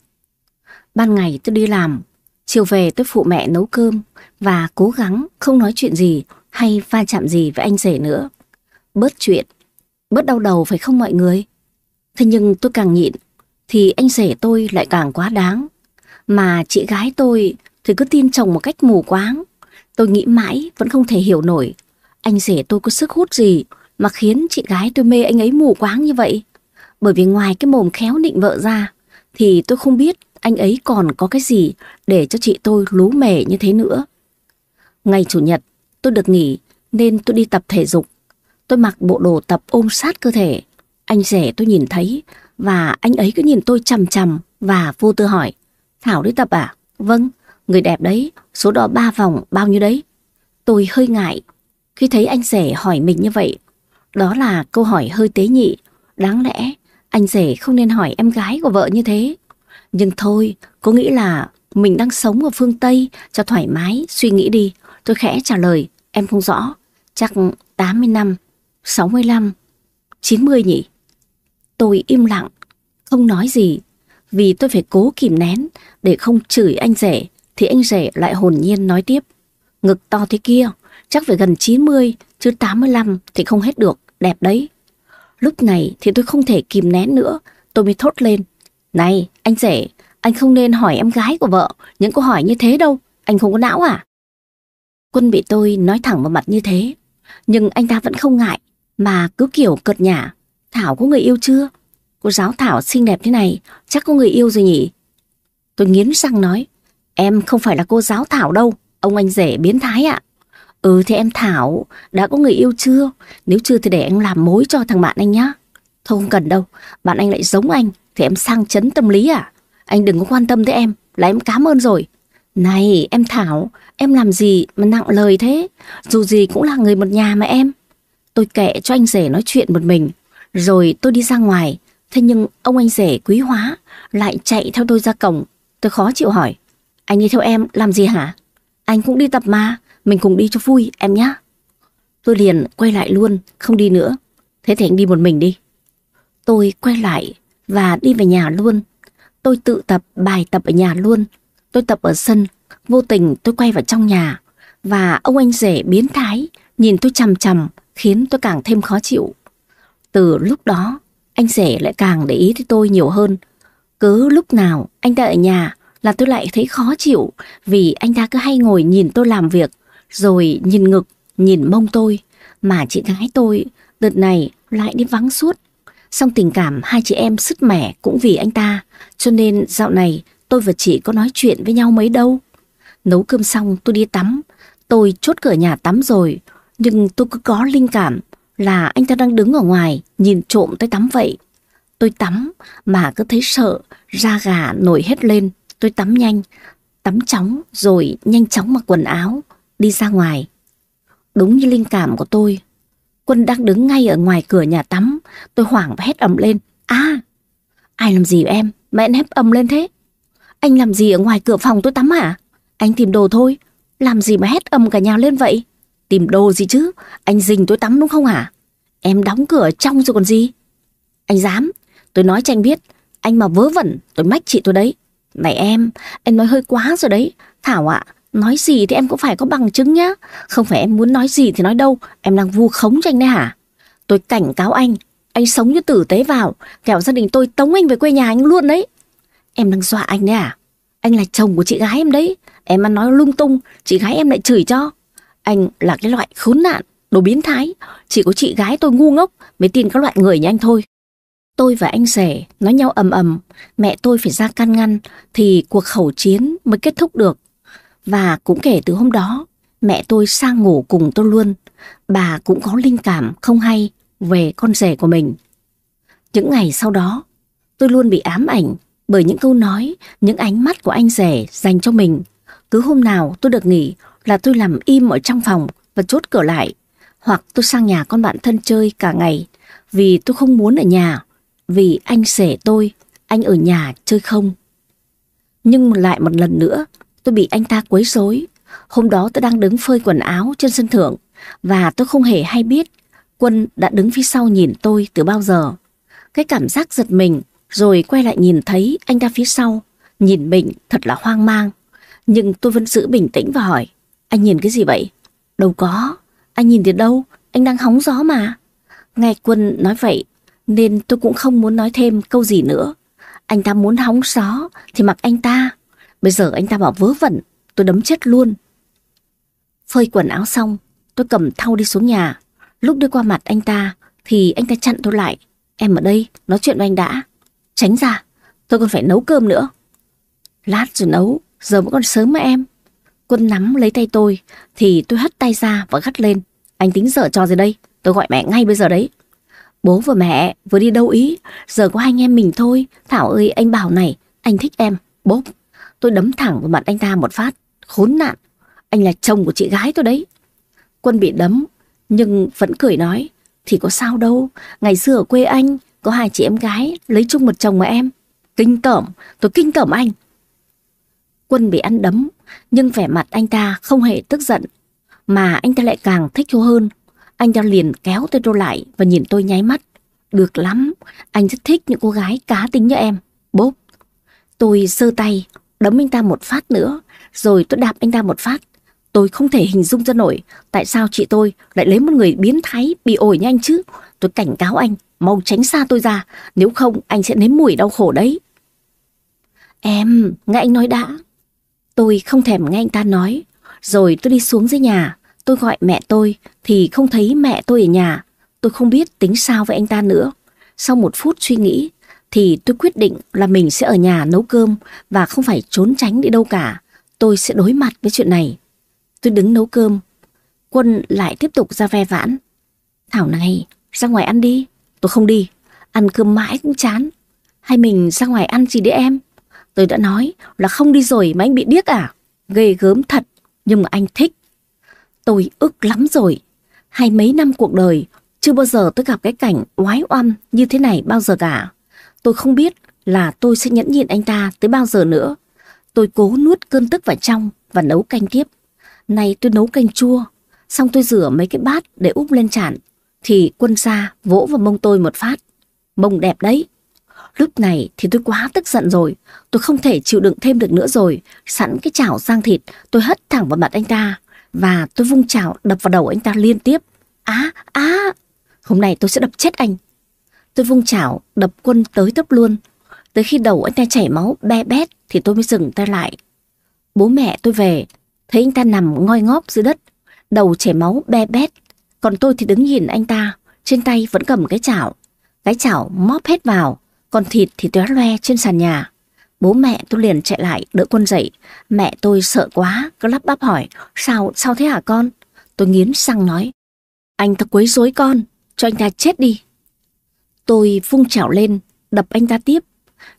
Ban ngày tôi đi làm, chiều về tôi phụ mẹ nấu cơm và cố gắng không nói chuyện gì hay va chạm gì với anh rể nữa. Bớt chuyện, bớt đau đầu phải không mọi người? Thế nhưng tôi càng nhịn thì anh rể tôi lại càng quá đáng. Mà chị gái tôi thì cứ tin chồng một cách mù quáng. Tôi nghĩ mãi vẫn không thể hiểu nổi. Anh rể tôi có sức hút gì mà khiến chị gái tôi mê anh ấy mù quáng như vậy. Bởi vì ngoài cái mồm khéo định vợ ra thì tôi không biết anh ấy còn có cái gì để cho chị tôi lú mề như thế nữa. Ngày Chủ nhật tôi được nghỉ nên tôi đi tập thể dục. Tôi mặc bộ đồ tập ôm sát cơ thể. Anh rể tôi nhìn thấy và anh ấy cứ nhìn tôi chằm chằm và vô tư hỏi Thảo đi tập à? Vâng, Người đẹp đấy, số đo ba vòng bao nhiêu đấy? Tôi hơi ngại khi thấy anh rể hỏi mình như vậy. Đó là câu hỏi hơi tế nhị. Đáng lẽ anh rể không nên hỏi em gái của vợ như thế. Nhưng thôi, cô nghĩ là mình đang sống ở phương Tây cho thoải mái, suy nghĩ đi. Tôi khẽ trả lời, em không rõ. Chắc 80 năm, 65, 90 nhỉ? Tôi im lặng, không nói gì. Vì tôi phải cố kìm nén để không chửi anh rể thì anh rể lại hồn nhiên nói tiếp. Ngực to thế kia, chắc phải gần 90, chứ 85 thì không hết được, đẹp đấy. Lúc này thì tôi không thể kìm nén nữa, tôi mới thốt lên. Này, anh rể, anh không nên hỏi em gái của vợ những câu hỏi như thế đâu, anh không có não à? Quân bị tôi nói thẳng vào mặt như thế, nhưng anh ta vẫn không ngại, mà cứ kiểu cợt nhả. Thảo có người yêu chưa? Cô giáo Thảo xinh đẹp thế này, chắc có người yêu rồi nhỉ? Tôi nghiến răng nói, em không phải là cô giáo Thảo đâu, ông anh rể biến thái ạ. Ừ thì em Thảo, đã có người yêu chưa? Nếu chưa thì để anh làm mối cho thằng bạn anh nhá. Thôi không cần đâu, bạn anh lại giống anh, thì em sang chấn tâm lý à? Anh đừng có quan tâm tới em, là em cảm ơn rồi. Này em Thảo, em làm gì mà nặng lời thế? Dù gì cũng là người một nhà mà em. Tôi kệ cho anh rể nói chuyện một mình. Rồi tôi đi ra ngoài. Thế nhưng ông anh rể quý hóa lại chạy theo tôi ra cổng. Tôi khó chịu hỏi. Anh đi theo em làm gì hả? Anh cũng đi tập mà. Mình cùng đi cho vui em nhé. Tôi liền quay lại luôn, không đi nữa. Thế thì anh đi một mình đi. Tôi quay lại và đi về nhà luôn. Tôi tự tập bài tập ở nhà luôn. Tôi tập ở sân, vô tình tôi quay vào trong nhà. Và ông anh rể biến thái, nhìn tôi chằm chằm, khiến tôi càng thêm khó chịu. Từ lúc đó, anh rể lại càng để ý tới tôi nhiều hơn. Cứ lúc nào anh ta ở nhà là tôi lại thấy khó chịu vì anh ta cứ hay ngồi nhìn tôi làm việc, rồi nhìn ngực, nhìn mông tôi. Mà chị gái tôi đợt này lại đi vắng suốt. Xong tình cảm hai chị em sứt mẻ cũng vì anh ta, cho nên dạo này tôi và chị có nói chuyện với nhau mấy đâu. Nấu cơm xong tôi đi tắm, tôi chốt cửa nhà tắm rồi, nhưng tôi cứ có linh cảm là anh ta đang đứng ở ngoài nhìn trộm tôi tắm vậy. Tôi tắm mà cứ thấy sợ, da gà nổi hết lên. Tôi tắm nhanh, tắm chóng rồi nhanh chóng mặc quần áo, đi ra ngoài. Đúng như linh cảm của tôi, Quân đang đứng ngay ở ngoài cửa nhà tắm. Tôi hoảng và hét ầm lên. À, ai làm gì em? Mẹ hét ầm lên thế. Anh làm gì ở ngoài cửa phòng tôi tắm hả? Anh tìm đồ thôi. Làm gì mà hét ầm cả nhà lên vậy? Tìm đồ gì chứ? Anh dình tôi tắm đúng không hả? Em đóng cửa trong rồi còn gì? Anh dám. Tôi nói cho anh biết. Anh mà vớ vẩn, tôi mách chị tôi đấy. Này em, em nói hơi quá rồi đấy. Thảo ạ, nói gì thì em cũng phải có bằng chứng nhá. Không phải em muốn nói gì thì nói đâu. Em đang vu khống cho anh đấy hả? Tôi cảnh cáo anh. Anh sống như tử tế vào. Kẻo gia đình tôi tống anh về quê nhà anh luôn đấy. Em đang dọa anh đấy à? Anh là chồng của chị gái em đấy. Em ăn nói lung tung, chị gái em lại chửi cho. Anh là cái loại khốn nạn, đồ biến thái. Chỉ có chị gái tôi ngu ngốc mới tin các loại người như anh thôi. Tôi và anh rể nói nhau ầm ầm, mẹ tôi phải ra can ngăn thì cuộc khẩu chiến mới kết thúc được. Và cũng kể từ hôm đó, mẹ tôi sang ngủ cùng tôi luôn. Bà cũng có linh cảm không hay về con rể của mình. Những ngày sau đó, tôi luôn bị ám ảnh bởi những câu nói, những ánh mắt của anh rể dành cho mình. Cứ hôm nào tôi được nghỉ là tôi làm im ở trong phòng và chốt cửa lại. Hoặc tôi sang nhà con bạn thân chơi cả ngày vì tôi không muốn ở nhà. Vì anh rể tôi, anh ở nhà chơi không. Nhưng lại một lần nữa, tôi bị anh ta quấy rối. Hôm đó tôi đang đứng phơi quần áo trên sân thượng và tôi không hề hay biết Quân đã đứng phía sau nhìn tôi từ bao giờ. Cái cảm giác giật mình rồi quay lại nhìn thấy anh ta phía sau. Nhìn mình thật là hoang mang. Nhưng tôi vẫn giữ bình tĩnh và hỏi. Anh nhìn cái gì vậy? Đâu có. Anh nhìn từ đâu? Anh đang hóng gió mà. Nghe Quân nói vậy nên tôi cũng không muốn nói thêm câu gì nữa. Anh ta muốn hóng gió thì mặc anh ta. Bây giờ anh ta bảo vớ vẩn, tôi đấm chết luôn. Phơi quần áo xong, tôi cầm thau đi xuống nhà. Lúc đi qua mặt anh ta thì anh ta chặn tôi lại. Em ở đây, nói chuyện với anh đã. Tránh ra, tôi còn phải nấu cơm nữa. Lát rồi nấu, giờ vẫn còn sớm mà em. Quân nắm lấy tay tôi, thì tôi hất tay ra và gắt lên. Anh tính dở trò gì đây? Tôi gọi mẹ ngay bây giờ đấy. Bố và mẹ vừa đi đâu ý, giờ có hai anh em mình thôi. Thảo ơi, anh bảo này, anh thích em. Bốp, tôi đấm thẳng vào mặt anh ta một phát. Khốn nạn, anh là chồng của chị gái tôi đấy. Quân bị đấm, nhưng vẫn cười nói. Thì có sao đâu, ngày xưa ở quê anh, có hai chị em gái lấy chung một chồng mà em. Kinh tởm, tôi kinh tởm anh. Quân bị ăn đấm, nhưng vẻ mặt anh ta không hề tức giận, mà anh ta lại càng thích cô hơn. Anh ta liền kéo tôi tôi lại và nhìn tôi nháy mắt. Được lắm, anh rất thích những cô gái cá tính như em. Bốp. Tôi sơ tay, đấm anh ta một phát nữa, rồi tôi đạp anh ta một phát. Tôi không thể hình dung ra nổi tại sao chị tôi lại lấy một người biến thái bị ổi như anh chứ. Tôi cảnh cáo anh, mau tránh xa tôi ra, nếu không anh sẽ nếm mùi đau khổ đấy. Em, nghe anh nói đã. Tôi không thèm nghe anh ta nói. Rồi tôi đi xuống dưới nhà, tôi gọi mẹ tôi thì không thấy mẹ tôi ở nhà. Tôi không biết tính sao với anh ta nữa. Sau một phút suy nghĩ thì tôi quyết định là mình sẽ ở nhà nấu cơm và không phải trốn tránh đi đâu cả. Tôi sẽ đối mặt với chuyện này. Tôi đứng nấu cơm. Quân lại tiếp tục ra ve vãn. Thảo này, ra ngoài ăn đi. Tôi không đi. Ăn cơm mãi cũng chán. Hay mình ra ngoài ăn gì đấy em? Tôi đã nói là không đi rồi mà anh bị điếc à? Ghê gớm thật, nhưng mà anh thích. Tôi ức lắm rồi. hai mấy năm cuộc đời, chưa bao giờ tôi gặp cái cảnh oái oăm như thế này bao giờ cả. Tôi không biết là tôi sẽ nhẫn nhịn anh ta tới bao giờ nữa. Tôi cố nuốt cơn tức vào trong và nấu canh tiếp. Này tôi nấu canh chua, xong tôi rửa mấy cái bát để úp lên chản. Thì quân xa vỗ vào mông tôi một phát. Mông đẹp đấy. Lúc này thì tôi quá tức giận rồi. Tôi không thể chịu đựng thêm được nữa rồi. Sẵn cái chảo rang thịt, tôi hất thẳng vào mặt anh ta. Và tôi vung chảo đập vào đầu anh ta liên tiếp. Á, á, hôm nay tôi sẽ đập chết anh. Tôi vung chảo, đập quân tới tấp luôn. Tới khi đầu anh ta chảy máu be bét thì tôi mới dừng tay lại. Bố mẹ tôi về, thấy anh ta nằm ngoi ngóp dưới đất, đầu chảy máu be bét. Còn tôi thì đứng nhìn anh ta, trên tay vẫn cầm cái chảo. Cái chảo móp hết vào, còn thịt thì tóe loe trên sàn nhà. Bố mẹ tôi liền chạy lại đỡ quân dậy. Mẹ tôi sợ quá, cứ lắp bắp hỏi, sao, sao thế hả con? Tôi nghiến răng nói, anh ta quấy rối con, cho anh ta chết đi. Tôi vung chảo lên, đập anh ta tiếp.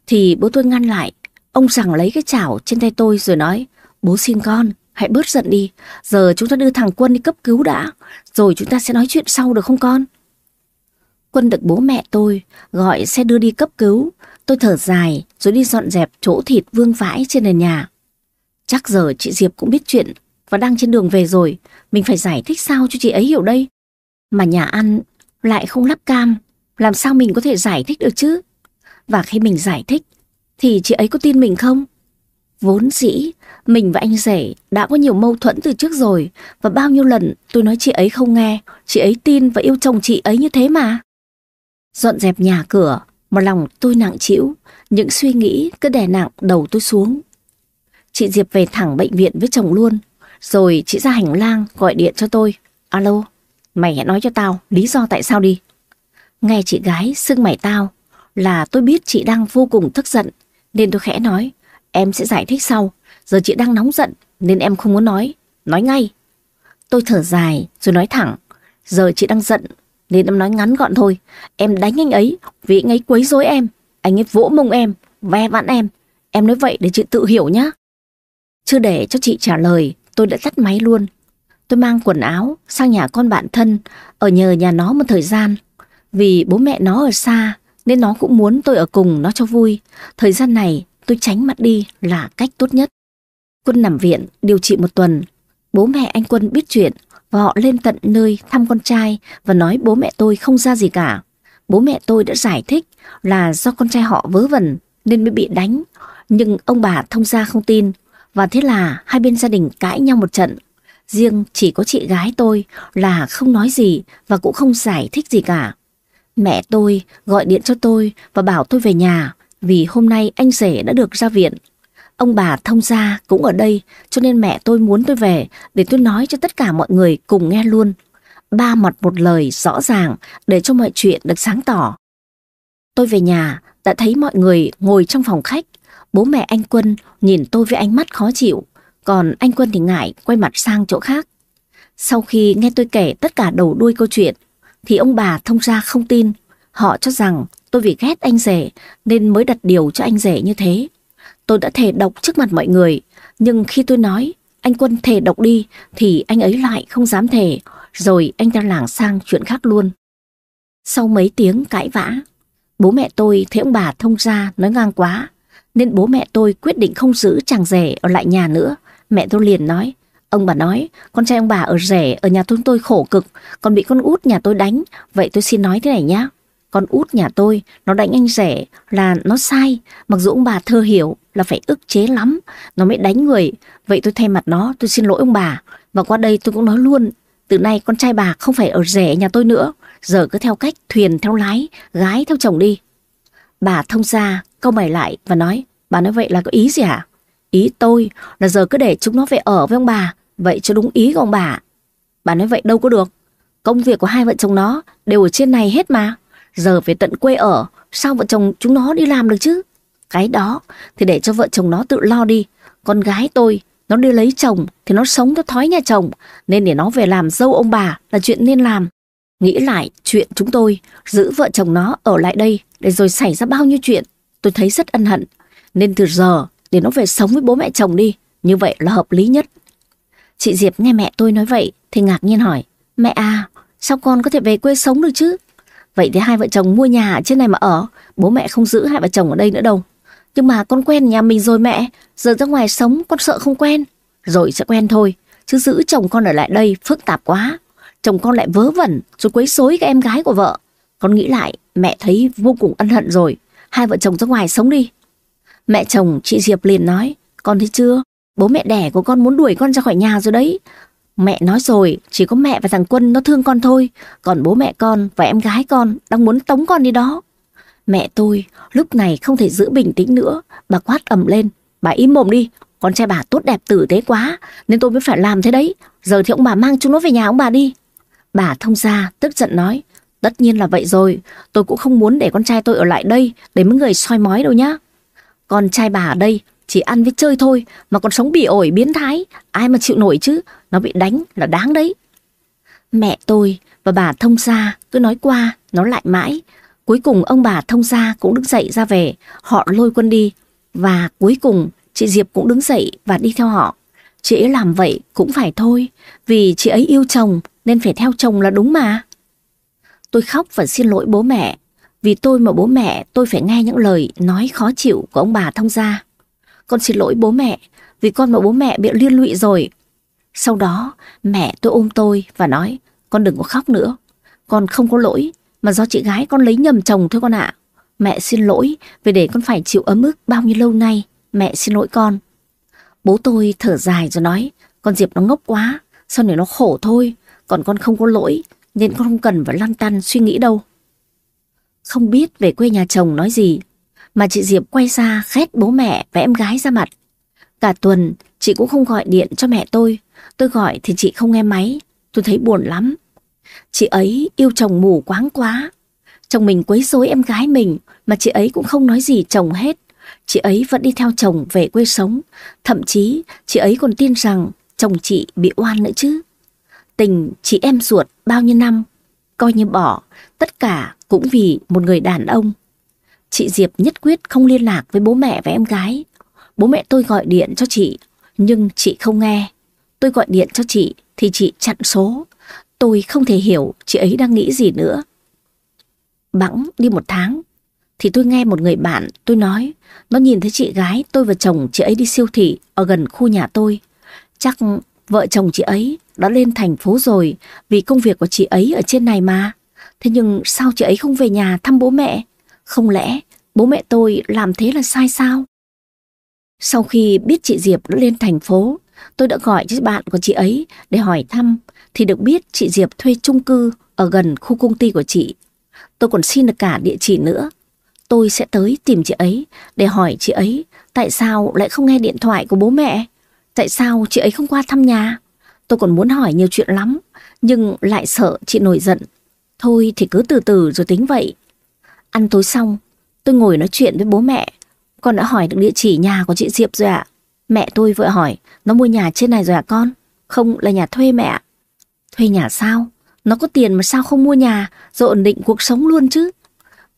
Thì bố tôi ngăn lại, ông rằng lấy cái chảo trên tay tôi rồi nói, bố xin con, hãy bớt giận đi, giờ chúng ta đưa thằng Quân đi cấp cứu đã, rồi chúng ta sẽ nói chuyện sau được không con? Quân được bố mẹ tôi gọi xe đưa đi cấp cứu. Tôi thở dài rồi đi dọn dẹp chỗ thịt vương vãi trên nền nhà. Chắc giờ chị Diệp cũng biết chuyện và đang trên đường về rồi. Mình phải giải thích sao cho chị ấy hiểu đây. Mà nhà ăn lại không lắp cam. Làm sao mình có thể giải thích được chứ? Và khi mình giải thích thì chị ấy có tin mình không? Vốn dĩ, mình và anh rể đã có nhiều mâu thuẫn từ trước rồi và bao nhiêu lần tôi nói chị ấy không nghe, chị ấy tin và yêu chồng chị ấy như thế mà. Dọn dẹp nhà cửa, mà lòng tôi nặng chịu, những suy nghĩ cứ đè nặng đầu tôi xuống. Chị Diệp về thẳng bệnh viện với chồng luôn, rồi chị ra hành lang gọi điện cho tôi. Alo, mày hãy nói cho tao lý do tại sao đi. Nghe chị gái xưng mày tao là tôi biết chị đang vô cùng tức giận, nên tôi khẽ nói, em sẽ giải thích sau, giờ chị đang nóng giận nên em không muốn nói, nói ngay. Tôi thở dài rồi nói thẳng, giờ chị đang giận nên em nói ngắn gọn thôi. Em đánh anh ấy vì anh ấy quấy rối em. Anh ấy vỗ mông em, ve vãn em. Em nói vậy để chị tự hiểu nhá. Chưa để cho chị trả lời, tôi đã tắt máy luôn. Tôi mang quần áo sang nhà con bạn thân, ở nhờ nhà nó một thời gian. Vì bố mẹ nó ở xa, nên nó cũng muốn tôi ở cùng nó cho vui. Thời gian này, tôi tránh mặt đi là cách tốt nhất. Quân nằm viện, điều trị một tuần. Bố mẹ anh Quân biết chuyện, và họ lên tận nơi thăm con trai và nói bố mẹ tôi không ra gì cả. Bố mẹ tôi đã giải thích là do con trai họ vớ vẩn nên mới bị đánh, nhưng ông bà thông gia không tin và thế là hai bên gia đình cãi nhau một trận. Riêng chỉ có chị gái tôi là không nói gì và cũng không giải thích gì cả. Mẹ tôi gọi điện cho tôi và bảo tôi về nhà vì hôm nay anh rể đã được ra viện. Ông bà thông gia cũng ở đây cho nên mẹ tôi muốn tôi về để tôi nói cho tất cả mọi người cùng nghe luôn. Ba mặt một lời rõ ràng để cho mọi chuyện được sáng tỏ. Tôi về nhà đã thấy mọi người ngồi trong phòng khách. Bố mẹ anh Quân nhìn tôi với ánh mắt khó chịu, còn anh Quân thì ngại quay mặt sang chỗ khác. Sau khi nghe tôi kể tất cả đầu đuôi câu chuyện, thì ông bà thông gia không tin. Họ cho rằng tôi vì ghét anh rể nên mới đặt điều cho anh rể như thế. Tôi đã thề độc trước mặt mọi người, nhưng khi tôi nói anh Quân thề độc đi thì anh ấy lại không dám thề, rồi anh ta lảng sang chuyện khác luôn. Sau mấy tiếng cãi vã, bố mẹ tôi thấy ông bà thông ra nói ngang quá, nên bố mẹ tôi quyết định không giữ chàng rể ở lại nhà nữa. Mẹ tôi liền nói, ông bà nói, con trai ông bà ở rể ở nhà tôi tôi khổ cực, còn bị con út nhà tôi đánh, vậy tôi xin nói thế này nhá. Con út nhà tôi, nó đánh anh rể là nó sai, mặc dù ông bà thơ hiểu, là phải ức chế lắm, nó mới đánh người. Vậy tôi thay mặt nó, tôi xin lỗi ông bà. Và qua đây tôi cũng nói luôn, từ nay con trai bà không phải ở rể nhà tôi nữa. Giờ cứ theo cách thuyền theo lái, gái theo chồng đi. Bà thông ra, câu mày lại và nói, bà nói vậy là có ý gì hả? Ý tôi là giờ cứ để chúng nó về ở với ông bà, vậy cho đúng ý của ông bà. Bà nói vậy đâu có được. Công việc của hai vợ chồng nó đều ở trên này hết mà. Giờ về tận quê ở, sao vợ chồng chúng nó đi làm được chứ? Cái đó thì để cho vợ chồng nó tự lo đi. Con gái tôi, nó đi lấy chồng thì nó sống theo thói nhà chồng. Nên để nó về làm dâu ông bà là chuyện nên làm. Nghĩ lại chuyện chúng tôi giữ vợ chồng nó ở lại đây để rồi xảy ra bao nhiêu chuyện. Tôi thấy rất ân hận. Nên từ giờ để nó về sống với bố mẹ chồng đi. Như vậy là hợp lý nhất. Chị Diệp nghe mẹ tôi nói vậy thì ngạc nhiên hỏi. Mẹ à, sao con có thể về quê sống được chứ? Vậy thì hai vợ chồng mua nhà ở trên này mà ở. Bố mẹ không giữ hai vợ chồng ở đây nữa đâu. Nhưng mà con quen nhà mình rồi mẹ. Giờ ra ngoài sống con sợ không quen. Rồi sẽ quen thôi. Chứ giữ chồng con ở lại đây phức tạp quá. Chồng con lại vớ vẩn rồi quấy xối cái em gái của vợ. Con nghĩ lại mẹ thấy vô cùng ân hận rồi. Hai vợ chồng ra ngoài sống đi. Mẹ chồng chị Diệp liền nói. Con thấy chưa? Bố mẹ đẻ của con muốn đuổi con ra khỏi nhà rồi đấy. Mẹ nói rồi, chỉ có mẹ và thằng Quân nó thương con thôi, còn bố mẹ con và em gái con đang muốn tống con đi đó. Mẹ tôi lúc này không thể giữ bình tĩnh nữa, bà quát ầm lên, bà im mồm đi, con trai bà tốt đẹp tử tế quá, nên tôi mới phải làm thế đấy, giờ thì ông bà mang chúng nó về nhà ông bà đi. Bà thông gia tức giận nói, tất nhiên là vậy rồi, tôi cũng không muốn để con trai tôi ở lại đây để mấy người soi mói đâu nhá. Con trai bà ở đây chỉ ăn với chơi thôi mà còn sống bị ổi biến thái, ai mà chịu nổi chứ, nó bị đánh là đáng đấy. Mẹ tôi và bà thông gia cứ nói qua, nó lại mãi. Cuối cùng ông bà thông gia cũng đứng dậy ra về, họ lôi quân đi. Và cuối cùng chị Diệp cũng đứng dậy và đi theo họ. Chị ấy làm vậy cũng phải thôi, vì chị ấy yêu chồng nên phải theo chồng là đúng mà. Tôi khóc và xin lỗi bố mẹ, vì tôi mà bố mẹ tôi phải nghe những lời nói khó chịu của ông bà thông gia. Con xin lỗi bố mẹ, vì con mà bố mẹ bị liên lụy rồi. Sau đó, mẹ tôi ôm tôi và nói, con đừng có khóc nữa. Con không có lỗi, mà do chị gái con lấy nhầm chồng thôi con ạ. Mẹ xin lỗi vì để con phải chịu ấm ức bao nhiêu lâu nay. Mẹ xin lỗi con. Bố tôi thở dài rồi nói, con Diệp nó ngốc quá, sau này nó khổ thôi. Còn con không có lỗi, nên con không cần phải lăn tăn suy nghĩ đâu. Không biết về quê nhà chồng nói gì, mà chị Diệp quay ra khét bố mẹ và em gái ra mặt. Cả tuần chị cũng không gọi điện cho mẹ tôi, tôi gọi thì chị không nghe máy, tôi thấy buồn lắm. Chị ấy yêu chồng mù quáng quá, chồng mình quấy rối em gái mình mà chị ấy cũng không nói gì chồng hết. Chị ấy vẫn đi theo chồng về quê sống, thậm chí chị ấy còn tin rằng chồng chị bị oan nữa chứ. Tình chị em ruột bao nhiêu năm, coi như bỏ, tất cả cũng vì một người đàn ông. Chị Diệp nhất quyết không liên lạc với bố mẹ và em gái. Bố mẹ tôi gọi điện cho chị, nhưng chị không nghe. Tôi gọi điện cho chị thì chị chặn số. Tôi không thể hiểu chị ấy đang nghĩ gì nữa. Bẵng đi một tháng, thì tôi nghe một người bạn tôi nói nó nhìn thấy chị gái tôi và chồng chị ấy đi siêu thị ở gần khu nhà tôi. Chắc vợ chồng chị ấy đã lên thành phố rồi vì công việc của chị ấy ở trên này mà. Thế nhưng sao chị ấy không về nhà thăm bố mẹ? Không lẽ bố mẹ tôi làm thế là sai sao? Sau khi biết chị Diệp đã lên thành phố, tôi đã gọi cho bạn của chị ấy để hỏi thăm thì được biết chị Diệp thuê chung cư ở gần khu công ty của chị. Tôi còn xin được cả địa chỉ nữa. Tôi sẽ tới tìm chị ấy để hỏi chị ấy tại sao lại không nghe điện thoại của bố mẹ. Tại sao chị ấy không qua thăm nhà? Tôi còn muốn hỏi nhiều chuyện lắm, nhưng lại sợ chị nổi giận. Thôi thì cứ từ từ rồi tính vậy. Ăn tối xong, tôi ngồi nói chuyện với bố mẹ. Con đã hỏi được địa chỉ nhà của chị Diệp rồi ạ. Mẹ tôi vội hỏi, nó mua nhà trên này rồi à con? Không, là nhà thuê mẹ. Thuê nhà sao? Nó có tiền mà sao không mua nhà rồi ổn định cuộc sống luôn chứ?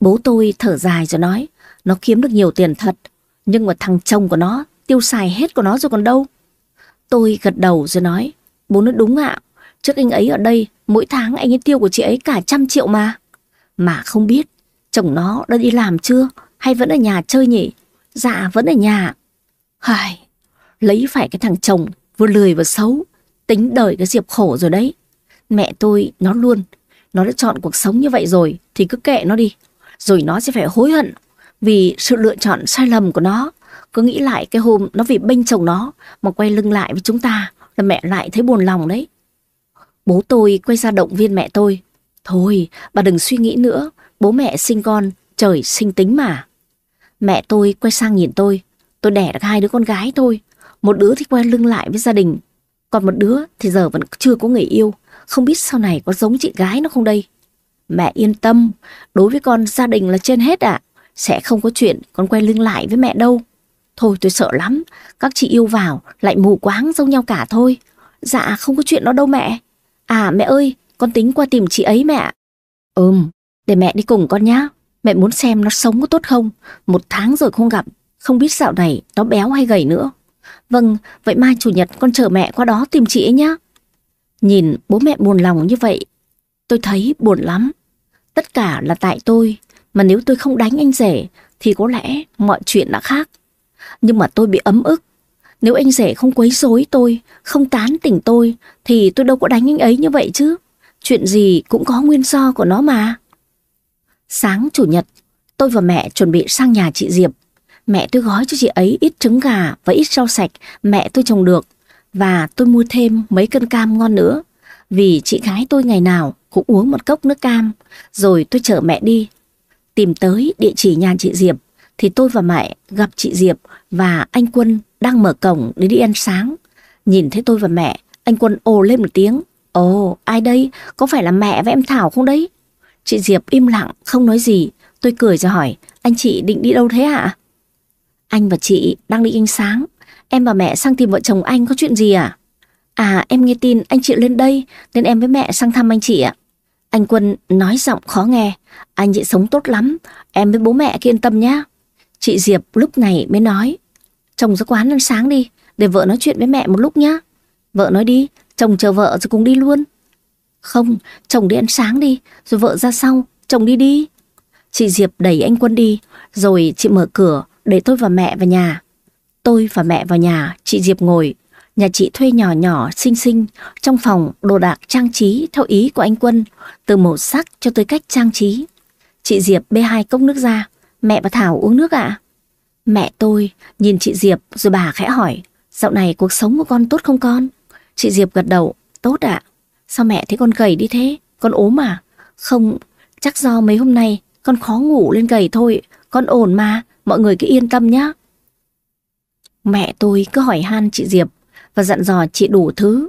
Bố tôi thở dài rồi nói, nó kiếm được nhiều tiền thật, nhưng mà thằng chồng của nó tiêu xài hết của nó rồi còn đâu. Tôi gật đầu rồi nói, bố nói đúng ạ, trước anh ấy ở đây, mỗi tháng anh ấy tiêu của chị ấy cả trăm triệu mà. Mà không biết, chồng nó đã đi làm chưa, hay vẫn ở nhà chơi nhỉ? Dạ, vẫn ở nhà. Hài, lấy phải cái thằng chồng vừa lười vừa xấu, tính đời cái Diệp khổ rồi đấy. Mẹ tôi nó luôn, nó đã chọn cuộc sống như vậy rồi thì cứ kệ nó đi. Rồi nó sẽ phải hối hận vì sự lựa chọn sai lầm của nó. Cứ nghĩ lại cái hôm nó vì bênh chồng nó mà quay lưng lại với chúng ta là mẹ lại thấy buồn lòng đấy. Bố tôi quay ra động viên mẹ tôi. Thôi, bà đừng suy nghĩ nữa, bố mẹ sinh con, trời sinh tính mà. Mẹ tôi quay sang nhìn tôi, tôi đẻ được hai đứa con gái thôi. Một đứa thì quay lưng lại với gia đình, còn một đứa thì giờ vẫn chưa có người yêu, không biết sau này có giống chị gái nó không đây. Mẹ yên tâm, đối với con gia đình là trên hết ạ. Sẽ không có chuyện con quay lưng lại với mẹ đâu. Thôi tôi sợ lắm, các chị yêu vào lại mù quáng giống nhau cả thôi. Dạ không có chuyện đó đâu mẹ. À mẹ ơi, con tính qua tìm chị ấy mẹ. Ừm, để mẹ đi cùng con nhá. Mẹ muốn xem nó sống có tốt không. Một tháng rồi không gặp, không biết dạo này nó béo hay gầy nữa. Vâng, vậy mai chủ nhật con chờ mẹ qua đó tìm chị ấy nhá. Nhìn bố mẹ buồn lòng như vậy, tôi thấy buồn lắm. Tất cả là tại tôi, mà nếu tôi không đánh anh rể thì có lẽ mọi chuyện đã khác. Nhưng mà tôi bị ấm ức. Nếu anh rể không quấy rối tôi, không tán tỉnh tôi, thì tôi đâu có đánh anh ấy như vậy chứ. Chuyện gì cũng có nguyên do của nó mà. Sáng chủ nhật, tôi và mẹ chuẩn bị sang nhà chị Diệp. Mẹ tôi gói cho chị ấy ít trứng gà và ít rau sạch mẹ tôi trồng được. Và tôi mua thêm mấy cân cam ngon nữa. Vì chị gái tôi ngày nào cũng uống một cốc nước cam. Rồi tôi chở mẹ đi. Tìm tới địa chỉ nhà chị Diệp thì tôi và mẹ gặp chị Diệp và anh Quân đang mở cổng để đi ăn sáng. Nhìn thấy tôi và mẹ, anh Quân ồ lên một tiếng. Ồ, ai đây? Có phải là mẹ và em Thảo không đấy? Chị Diệp im lặng, không nói gì. Tôi cười rồi hỏi, anh chị định đi đâu thế ạ? Anh và chị đang đi ăn sáng. Em và mẹ sang tìm vợ chồng anh có chuyện gì à? À, em nghe tin anh chị lên đây nên em với mẹ sang thăm anh chị ạ. Anh Quân nói giọng khó nghe. Anh chị sống tốt lắm, em với bố mẹ yên tâm nhá. Chị Diệp lúc này mới nói, chồng ra quán ăn sáng đi, để vợ nói chuyện với mẹ một lúc nhá. Vợ nói đi, chồng chờ vợ rồi cùng đi luôn. Không, chồng đi ăn sáng đi, rồi vợ ra sau, chồng đi đi. Chị Diệp đẩy anh Quân đi, rồi chị mở cửa để tôi và mẹ vào nhà. Tôi và mẹ vào nhà, chị Diệp ngồi. Nhà chị thuê nhỏ nhỏ, xinh xinh, trong phòng đồ đạc trang trí theo ý của anh Quân, từ màu sắc cho tới cách trang trí. Chị Diệp bê hai cốc nước ra, mẹ và Thảo uống nước ạ. Mẹ tôi nhìn chị Diệp rồi bà khẽ hỏi, dạo này cuộc sống của con tốt không con? Chị Diệp gật đầu, tốt ạ. Sao mẹ thấy con gầy đi thế? Con ốm à? Không, chắc do mấy hôm nay con khó ngủ lên gầy thôi. Con ổn mà, mọi người cứ yên tâm nhá. Mẹ tôi cứ hỏi han chị Diệp và dặn dò chị đủ thứ.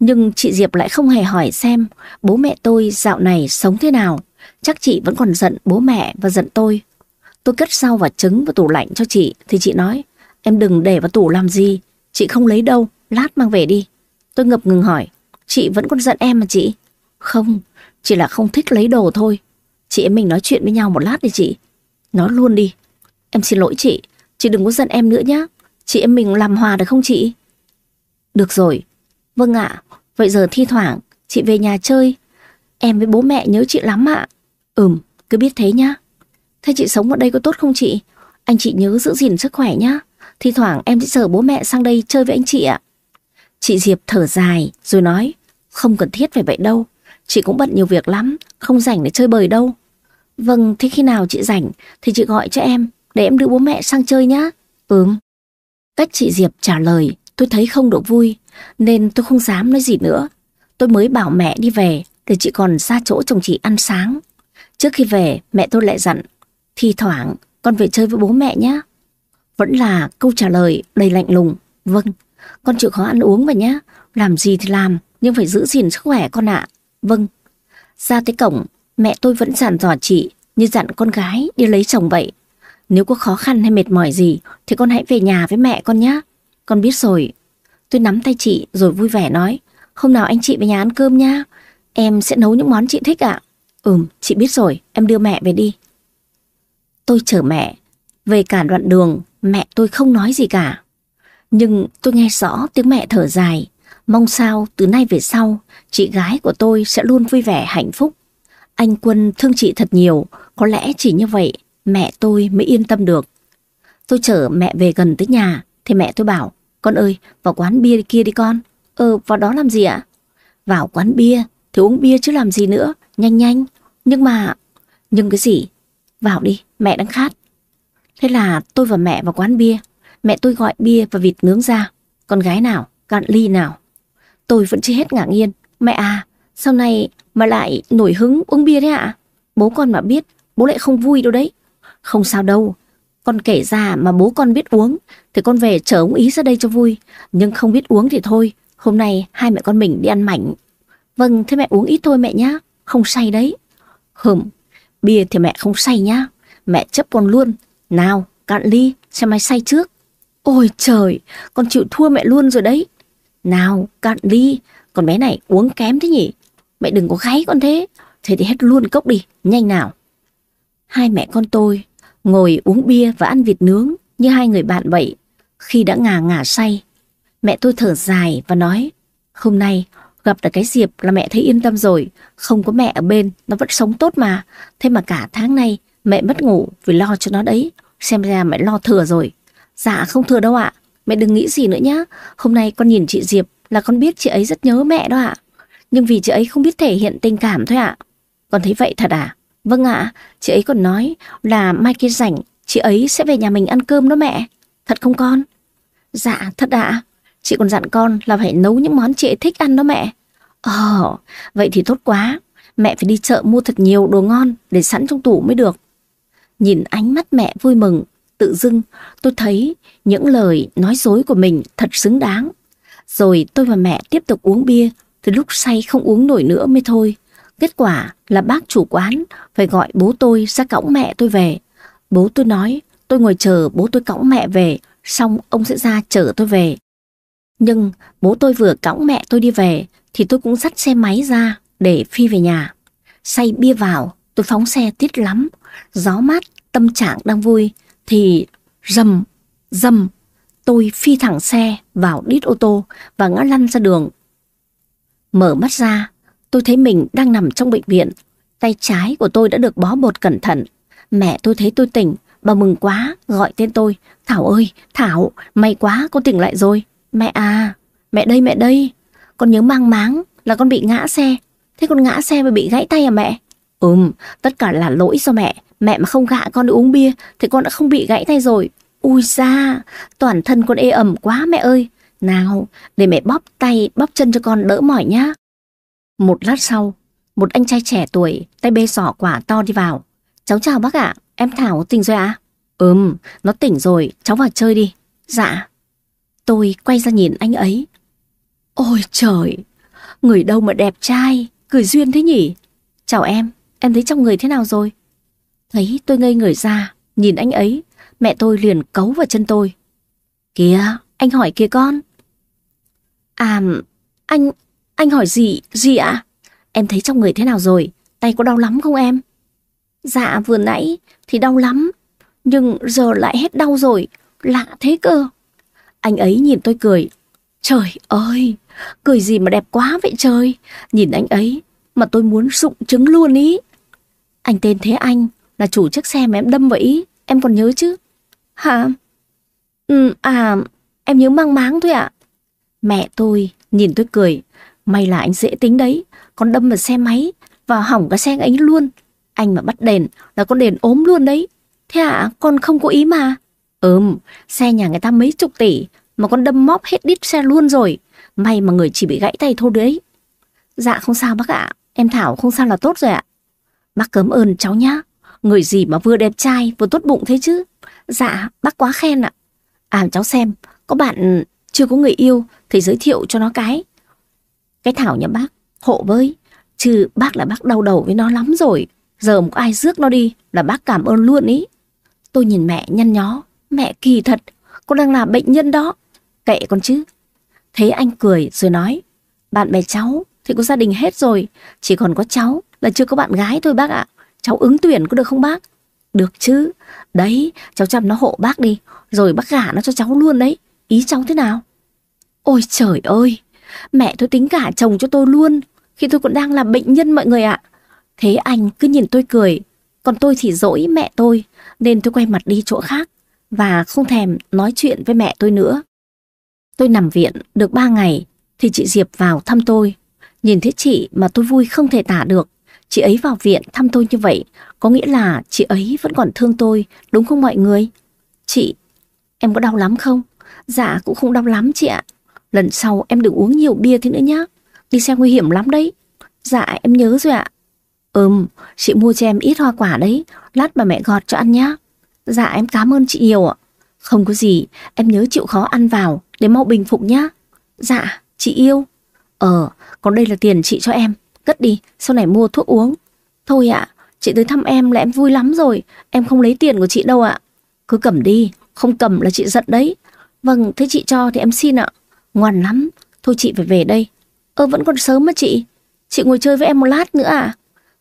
Nhưng chị Diệp lại không hề hỏi xem bố mẹ tôi dạo này sống thế nào. Chắc chị vẫn còn giận bố mẹ và giận tôi. Tôi cất rau và trứng vào tủ lạnh cho chị thì chị nói em đừng để vào tủ làm gì. Chị không lấy đâu, lát mang về đi. Tôi ngập ngừng hỏi chị vẫn còn giận em mà chị. Không, chỉ là không thích lấy đồ thôi. Chị em mình nói chuyện với nhau một lát đi chị. Nói luôn đi. Em xin lỗi chị, chị đừng có giận em nữa nhé. Chị em mình làm hòa được không chị? Được rồi. Vâng ạ, vậy giờ thi thoảng chị về nhà chơi. Em với bố mẹ nhớ chị lắm ạ. Ừm, cứ biết thế nhá. Thế chị sống ở đây có tốt không chị? Anh chị nhớ giữ gìn sức khỏe nhá. Thi thoảng em sẽ chở bố mẹ sang đây chơi với anh chị ạ. Chị Diệp thở dài rồi nói, không cần thiết phải vậy đâu. Chị cũng bận nhiều việc lắm, không rảnh để chơi bời đâu. Vâng, thế khi nào chị rảnh thì chị gọi cho em, để em đưa bố mẹ sang chơi nhá. Ừm. Cách chị Diệp trả lời, tôi thấy không được vui, nên tôi không dám nói gì nữa. Tôi mới bảo mẹ đi về, để chị còn ra chỗ chồng chị ăn sáng. Trước khi về, mẹ tôi lại dặn, thi thoảng con về chơi với bố mẹ nhé. Vẫn là câu trả lời đầy lạnh lùng. Vâng, con chịu khó ăn uống vậy nhé. Làm gì thì làm, nhưng phải giữ gìn sức khỏe con ạ. Vâng. Ra tới cổng, mẹ tôi vẫn dặn dò chị như dặn con gái đi lấy chồng vậy. Nếu có khó khăn hay mệt mỏi gì thì con hãy về nhà với mẹ con nhé. Con biết rồi. Tôi nắm tay chị rồi vui vẻ nói. Hôm nào anh chị về nhà ăn cơm nha. Em sẽ nấu những món chị thích ạ. Ừm, chị biết rồi, em đưa mẹ về đi. Tôi chở mẹ. Về cả đoạn đường, mẹ tôi không nói gì cả. Nhưng tôi nghe rõ tiếng mẹ thở dài. Mong sao từ nay về sau, chị gái của tôi sẽ luôn vui vẻ hạnh phúc. Anh Quân thương chị thật nhiều, có lẽ chỉ như vậy mẹ tôi mới yên tâm được. Tôi chở mẹ về gần tới nhà, thì mẹ tôi bảo, con ơi, vào quán bia kia đi con. Ờ, vào đó làm gì ạ? Vào quán bia, thì uống bia chứ làm gì nữa, nhanh nhanh. Nhưng mà, nhưng cái gì? Vào đi, mẹ đang khát. Thế là tôi và mẹ vào quán bia. Mẹ tôi gọi bia và vịt nướng ra. Con gái nào, cạn ly nào. Tôi vẫn chưa hết ngạc nhiên. Mẹ à, sau này mà lại nổi hứng uống bia đấy ạ? Bố con mà biết, bố lại không vui đâu đấy. Không sao đâu, con kể ra mà bố con biết uống, thì con về chở ông ý ra đây cho vui. Nhưng không biết uống thì thôi, hôm nay hai mẹ con mình đi ăn mảnh. Vâng, thế mẹ uống ít thôi mẹ nhá, không say đấy. Hừm, bia thì mẹ không say nhá, mẹ chấp con luôn. Nào, cạn ly, xem ai say trước. Ôi trời, con chịu thua mẹ luôn rồi đấy. Nào, cạn ly, con bé này uống kém thế nhỉ? Mẹ đừng có gáy con thế, thế thì hết luôn cốc đi, nhanh nào. Hai mẹ con tôi ngồi uống bia và ăn vịt nướng như hai người bạn vậy. Khi đã ngà ngà say, mẹ tôi thở dài và nói, hôm nay gặp được cái Diệp là mẹ thấy yên tâm rồi, không có mẹ ở bên, nó vẫn sống tốt mà. Thế mà cả tháng nay mẹ mất ngủ vì lo cho nó đấy, xem ra mẹ lo thừa rồi. Dạ không thừa đâu ạ, mẹ đừng nghĩ gì nữa nhá. Hôm nay con nhìn chị Diệp là con biết chị ấy rất nhớ mẹ đó ạ. Nhưng vì chị ấy không biết thể hiện tình cảm thôi ạ. Con thấy vậy thật à? Vâng ạ, chị ấy còn nói là mai kia rảnh, chị ấy sẽ về nhà mình ăn cơm đó mẹ. Thật không con? Dạ, thật ạ. Chị còn dặn con là phải nấu những món chị ấy thích ăn đó mẹ. Ồ, vậy thì tốt quá. Mẹ phải đi chợ mua thật nhiều đồ ngon để sẵn trong tủ mới được. Nhìn ánh mắt mẹ vui mừng, tự dưng tôi thấy những lời nói dối của mình thật xứng đáng. Rồi tôi và mẹ tiếp tục uống bia, từ lúc say không uống nổi nữa mới thôi. Kết quả là bác chủ quán phải gọi bố tôi ra cõng mẹ tôi về. Bố tôi nói tôi ngồi chờ bố tôi cõng mẹ về, xong ông sẽ ra chở tôi về. Nhưng bố tôi vừa cõng mẹ tôi đi về thì tôi cũng dắt xe máy ra để phi về nhà. Say bia vào, tôi phóng xe tiết lắm, gió mát, tâm trạng đang vui thì rầm, rầm, tôi phi thẳng xe vào đít ô tô và ngã lăn ra đường. Mở mắt ra, Tôi thấy mình đang nằm trong bệnh viện. Tay trái của tôi đã được bó bột cẩn thận. Mẹ tôi thấy tôi tỉnh, bà mừng quá, gọi tên tôi. Thảo ơi, Thảo, may quá, con tỉnh lại rồi. Mẹ à, mẹ đây, mẹ đây. Con nhớ mang máng là con bị ngã xe. Thế con ngã xe và bị gãy tay à mẹ? Ừm, tất cả là lỗi do mẹ. Mẹ mà không gạ con uống bia thì con đã không bị gãy tay rồi. Ui da, toàn thân con ê ẩm quá mẹ ơi. Nào, để mẹ bóp tay, bóp chân cho con đỡ mỏi nhá. Một lát sau, một anh trai trẻ tuổi tay bê sỏ quả to đi vào. Cháu chào bác ạ, em Thảo tỉnh rồi ạ? À? Ừm, nó tỉnh rồi, cháu vào chơi đi. Dạ. Tôi quay ra nhìn anh ấy. Ôi trời, người đâu mà đẹp trai, cười duyên thế nhỉ? Chào em, em thấy trong người thế nào rồi? Thấy tôi ngây người ra, nhìn anh ấy, mẹ tôi liền cấu vào chân tôi. Kìa, anh hỏi kìa con. À, anh, anh hỏi gì, gì ạ? Em thấy trong người thế nào rồi? Tay có đau lắm không em? Dạ vừa nãy thì đau lắm, nhưng giờ lại hết đau rồi, lạ thế cơ. Anh ấy nhìn tôi cười. Trời ơi, cười gì mà đẹp quá vậy trời. Nhìn anh ấy mà tôi muốn sụng trứng luôn ý. Anh tên Thế Anh là chủ chiếc xe mà em đâm vậy, em còn nhớ chứ? Hả? Ừ, à, em nhớ mang máng thôi ạ. Mẹ tôi nhìn tôi cười, May là anh dễ tính đấy, con đâm vào xe máy và hỏng cả xe anh luôn. Anh mà bắt đền là con đền ốm luôn đấy. Thế à, con không có ý mà. Ừm, xe nhà người ta mấy chục tỷ mà con đâm móp hết đít xe luôn rồi. May mà người chỉ bị gãy tay thôi đấy. Dạ không sao bác ạ, em Thảo không sao là tốt rồi ạ. Bác cấm ơn cháu nhá, người gì mà vừa đẹp trai vừa tốt bụng thế chứ. Dạ, bác quá khen ạ. À cháu xem, có bạn chưa có người yêu thì giới thiệu cho nó cái. Cái Thảo nhà bác, hộ với. Chứ bác là bác đau đầu với nó lắm rồi. Giờ một ai rước nó đi là bác cảm ơn luôn ý. Tôi nhìn mẹ nhăn nhó. Mẹ kỳ thật, con đang là bệnh nhân đó. Kệ con chứ. Thế anh cười rồi nói. Bạn bè cháu thì có gia đình hết rồi. Chỉ còn có cháu là chưa có bạn gái thôi bác ạ. Cháu ứng tuyển có được không bác? Được chứ. Đấy, cháu chăm nó hộ bác đi. Rồi bác gả nó cho cháu luôn đấy. Ý cháu thế nào? Ôi trời ơi, Mẹ tôi tính cả chồng cho tôi luôn. Khi tôi còn đang là bệnh nhân mọi người ạ. Thế anh cứ nhìn tôi cười. Còn tôi thì dỗi mẹ tôi. Nên tôi quay mặt đi chỗ khác. Và không thèm nói chuyện với mẹ tôi nữa. Tôi nằm viện được 3 ngày, Thì chị Diệp vào thăm tôi. Nhìn thấy chị mà tôi vui không thể tả được. Chị ấy vào viện thăm tôi như vậy, Có nghĩa là chị ấy vẫn còn thương tôi, Đúng không mọi người? Chị, em có đau lắm không? Dạ cũng không đau lắm chị ạ. Lần sau em đừng uống nhiều bia thế nữa nhá. Đi xe nguy hiểm lắm đấy. Dạ em nhớ rồi ạ. Ừm, chị mua cho em ít hoa quả đấy. Lát bà mẹ gọt cho ăn nhá. Dạ em cảm ơn chị nhiều ạ. Không có gì, em nhớ chịu khó ăn vào để mau bình phục nhá. Dạ, chị yêu. Ờ, còn đây là tiền chị cho em. Cất đi, sau này mua thuốc uống. Thôi ạ, chị tới thăm em là em vui lắm rồi. Em không lấy tiền của chị đâu ạ. Cứ cầm đi, không cầm là chị giận đấy. Vâng, thế chị cho thì em xin ạ. Ngoan lắm, thôi chị phải về đây. Ơ vẫn còn sớm mà chị. Chị ngồi chơi với em một lát nữa à?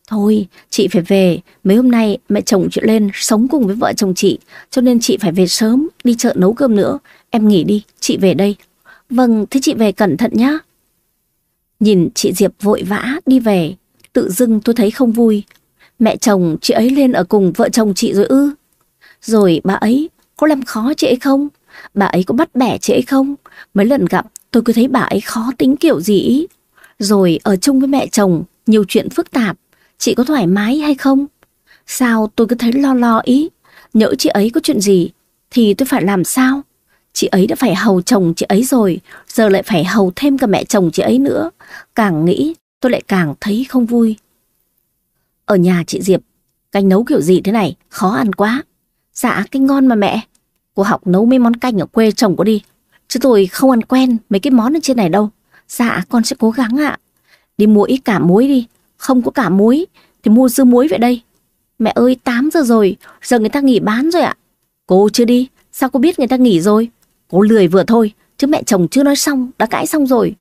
Thôi, chị phải về. Mấy hôm nay mẹ chồng chị lên sống cùng với vợ chồng chị. Cho nên chị phải về sớm, đi chợ nấu cơm nữa. Em nghỉ đi, chị về đây. Vâng, thế chị về cẩn thận nhá. Nhìn chị Diệp vội vã đi về, tự dưng tôi thấy không vui. Mẹ chồng chị ấy lên ở cùng vợ chồng chị rồi ư. Rồi bà ấy có làm khó chị ấy không? Bà ấy có bắt bẻ chị ấy không? Mấy lần gặp tôi cứ thấy bà ấy khó tính kiểu gì Rồi ở chung với mẹ chồng nhiều chuyện phức tạp. Chị có thoải mái hay không? Sao tôi cứ thấy lo lo ý? Nhỡ chị ấy có chuyện gì thì tôi phải làm sao? Chị ấy đã phải hầu chồng chị ấy rồi, giờ lại phải hầu thêm cả mẹ chồng chị ấy nữa. Càng nghĩ tôi lại càng thấy không vui. Ở nhà chị Diệp, canh nấu kiểu gì thế này, khó ăn quá. Dạ, canh ngon mà mẹ. Cô học nấu mấy món canh ở quê chồng cô đi. Chứ tôi không ăn quen mấy cái món ở trên này đâu. Dạ, con sẽ cố gắng ạ. Đi mua ít cả muối đi. Không có cả muối, thì mua dưa muối vậy đây. Mẹ ơi, 8 giờ rồi, giờ người ta nghỉ bán rồi ạ. Cô chưa đi, sao cô biết người ta nghỉ rồi? Cô lười vừa thôi, chứ mẹ chồng chưa nói xong, đã cãi xong rồi.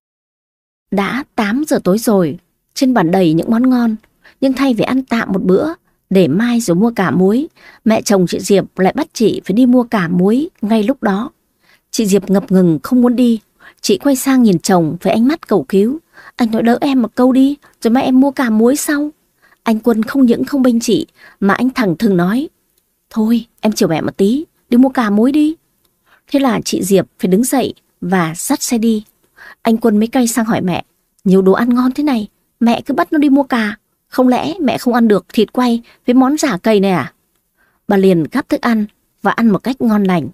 Đã 8 giờ tối rồi, trên bàn đầy những món ngon, nhưng thay vì ăn tạm một bữa, để mai rồi mua cả muối, mẹ chồng chị Diệp lại bắt chị phải đi mua cả muối ngay lúc đó. Chị Diệp ngập ngừng không muốn đi, chị quay sang nhìn chồng với ánh mắt cầu cứu. Anh nói đỡ em một câu đi, rồi mai em mua cà muối sau. Anh Quân không những không bênh chị, mà anh thẳng thừng nói. Thôi, em chiều mẹ một tí, đi mua cà muối đi. Thế là chị Diệp phải đứng dậy và dắt xe đi. Anh Quân mới cay sang hỏi mẹ, nhiều đồ ăn ngon thế này, mẹ cứ bắt nó đi mua cà. Không lẽ mẹ không ăn được thịt quay với món giả cây này à? Bà liền gắp thức ăn và ăn một cách ngon lành.